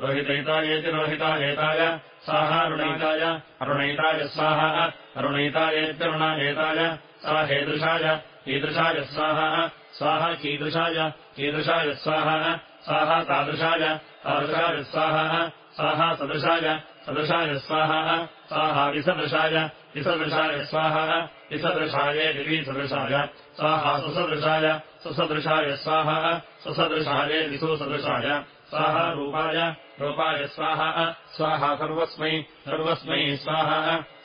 रोहितैतायेति रोहिताहेताय स्वाहा रुणैताय अरुणैताय स्वाहा अरुणैतायेत्यरुणाहेताय सा हेदृशाय कीदृशाय स्वाहा स्वाहा कीदृशाय कीदृशाय स्वाहा स्वाहा तादृशाय तादृशाय स्वाहा स्वाहा सदृशाय सदृशाय स्वाहा स्वाहा विसदृशाय विसदृशाय स्वाहा विसदृशाये विसदृशाय स्वाहा सुसदृशाय सुसदृशाय स्वाहा सुसदृशाये विसुसदृशाय स्वाहा रूपाय रूपाय स्वाहा स्वाहा सर्वस्मै सर्वस्मै स्वाहा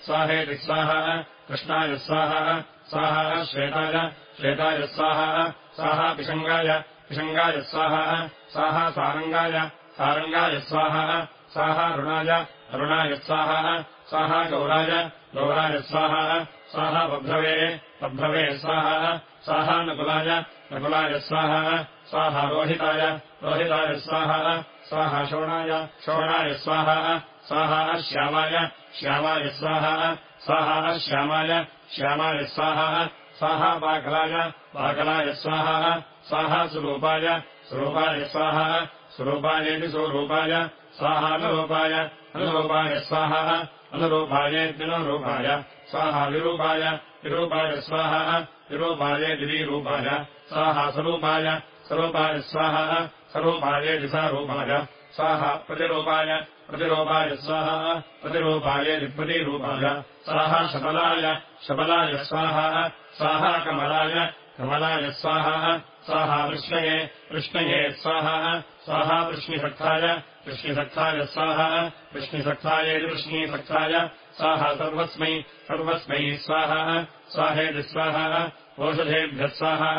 स्वाहेति स्वाहा कृष्णाय स्वाहा स्वाहा श्वेताय श्वेताय स्वाहा स्वाहा पिशङ्गाय पिशङ्गाय स्वाहा स्वाहा सारङ्गाय सारङ्गाय स्वाहा स्वाहा रुणाय अरुणाय स्वाहा स्वाहा गौराय गौराय स्वाहा स्वाहा बभ्रवे बभ्रवे स्वाहा स्वाहा नकुलाय नकुलाय स्वाहा स्वाहा रोहिताय रोहिताय स्वाहा स्वाहा शोणाय शोणाय स्वाहा स्वाहा श्यामाय श्यामाय स्वाहा स्वाहा श्यामाय श्यामाय स्वाहा स्वाहा बाकलाय बाकलाय स्वाहा स्वाहा स्वरूपाय स्वरूपाय स्वाहा स्वरूपायेति स्वरूपाय स्वाहानुरूपाय अनुरूपाय स्वाहा اوپائے تنوع یوپے دلو روپ سو سو سوسو سو دشارو سو پرو پروہے رپدی روپ سوا شبلا شبلا یوہ سو کملا کملا یوہ स्वाहा वृष्णये वृष्णये स्वाहा स्वाहा वृष्णिसक्ताय वृष्णिसक्ताय स्वाहा वृष्णिसक्तायेति वृष्णीसक्ताय स्वाहा सर्वस्मै सर्वस्मै स्वाहा स्वाहेति स्वाहा ओषधेभ्यः स्वाहा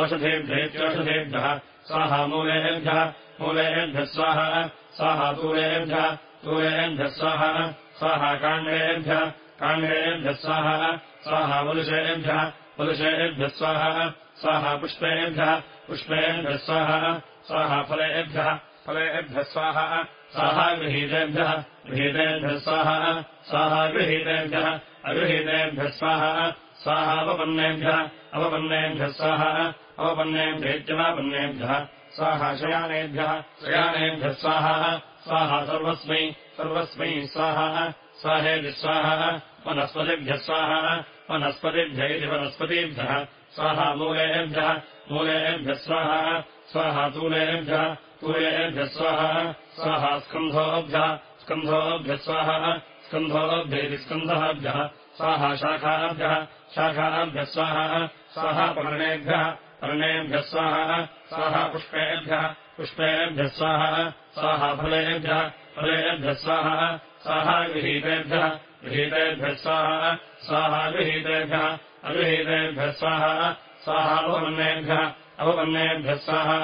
ओषधेभ्येत्यौषधेभ्यः स्वाहा मूलेभ्यः मूलेभ्यः स्वाहा स्वाहा तूलेभ्यः स्वाहा स्वाहा काण्डेभ्यः काण्डेभ्यः स्वाहा स्वाहा वलुषेभ्यः वलुषेभ्यः स्वाहा स्वाहा पुष्पेभ्यः पुष्पेभ्यः स्वाहा स्वाहा फलेभ्यः फलेभ्यः स्वाहा स्वाहा गृहीतेभ्यः गृहीतेभ्यः स्वाहा स्वाहा गृहीतेभ्यः अगृहीतेभ्यः स्वाहा स्वाहावपन्नेभ्यः अवपन्नेभ्यः स्वाहा अवपन्नेभ्येत्यवापन्नेभ्यः स्वाहा शयानेभ्यः शयानेभ्यः स्वाहा स्वाहा सर्वस्मै सर्वस्मै स्वाहा स्वाहेति स्वाहा वनस्पतिभ्यः स्वाहा वनस्पतिभ्य वनस्पतिभ्यः स्वाहा मूलेभ्यः मूलेभ्यः स्वाहा स्वाहा तूलेभ्यः तूलेभ्यः स्वाहा स्वाहा स्कन्धोभ्यः स्कन्धोभ्यः स्वाहा स्कन्धोभ्य इति स्कन्धःभ्यः स्वाहा शाखाभ्यः शाखाभ्यः स्वाहा स्वाहा पर्णेभ्यः पर्णेभ्यः स्वाहा स्वाहा पुष्पेभ्यः पुष्पेभ्यः स्वाहा स्वाहा फलेभ्यः फलेभ्यः स्वाहा स्वाहा गृहीतेभ्यः गृहीतेभ्यः स्वाहा स्वाहा गृहीतेभ्यः स्वाहा स्वाहा अवपन्नेभ्यः अवपन्नेभ्यः स्वाहा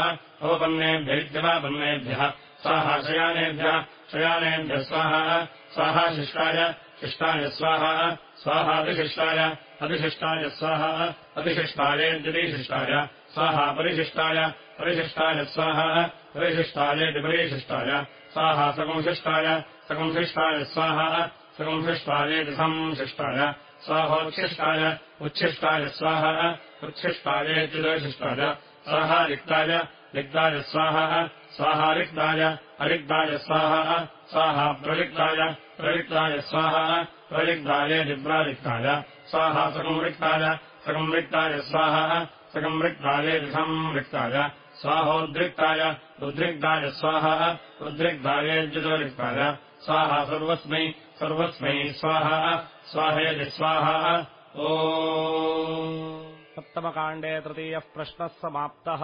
अवपन्नेभ्यैत्यवापन्नेभ्यः स्वाहा शयानेभ्यः शयानेभ्यः स्वाहा स्वाहा शिष्टाय शिष्टाय स्वाहा स्वाहातिशिष्टाय अतिशिष्टाय स्वाहा अतिशिष्टायेत्यतिशिष्टाय स्वाहा परिशिष्टाय परिशिष्टाय स्वाहा परिशिष्टायेति परिशिष्टाय स्वाहा सकुंशिष्टाय सकुंशिष्टाय स्वाहा सकुंशिष्टायेति संशिष्टाय स्वाहोच्छिष्टाय उच्छिष्टाय स्वाहा उच्छिष्टायेत्युदशिष्टाय स्वाहा रिक्ताय रिक्ताय स्वाहा स्वाहा रिक्ताय अरिक्ताय स्वाहा स्वाहा प्ररिक्ताय प्ररिक्ताय स्वाहा प्ररिक्ताय दिव्रारिक्ताय स्वाहा सकंरिक्ताय सकंरिक्ताय स्वाहा सकंरिक्ताय संरिक्ताय स्वाहोद्रिक्ताय उद्रिक्ताय स्वाहा उद्रिक्ताय जुतरिक्ताय स्वाहा सर्वस्मै सर्वस्मै स्वाहा स्वाहेति स्वाहा सप्तमकाण्डे तृतीयः प्रश्नः समाप्तः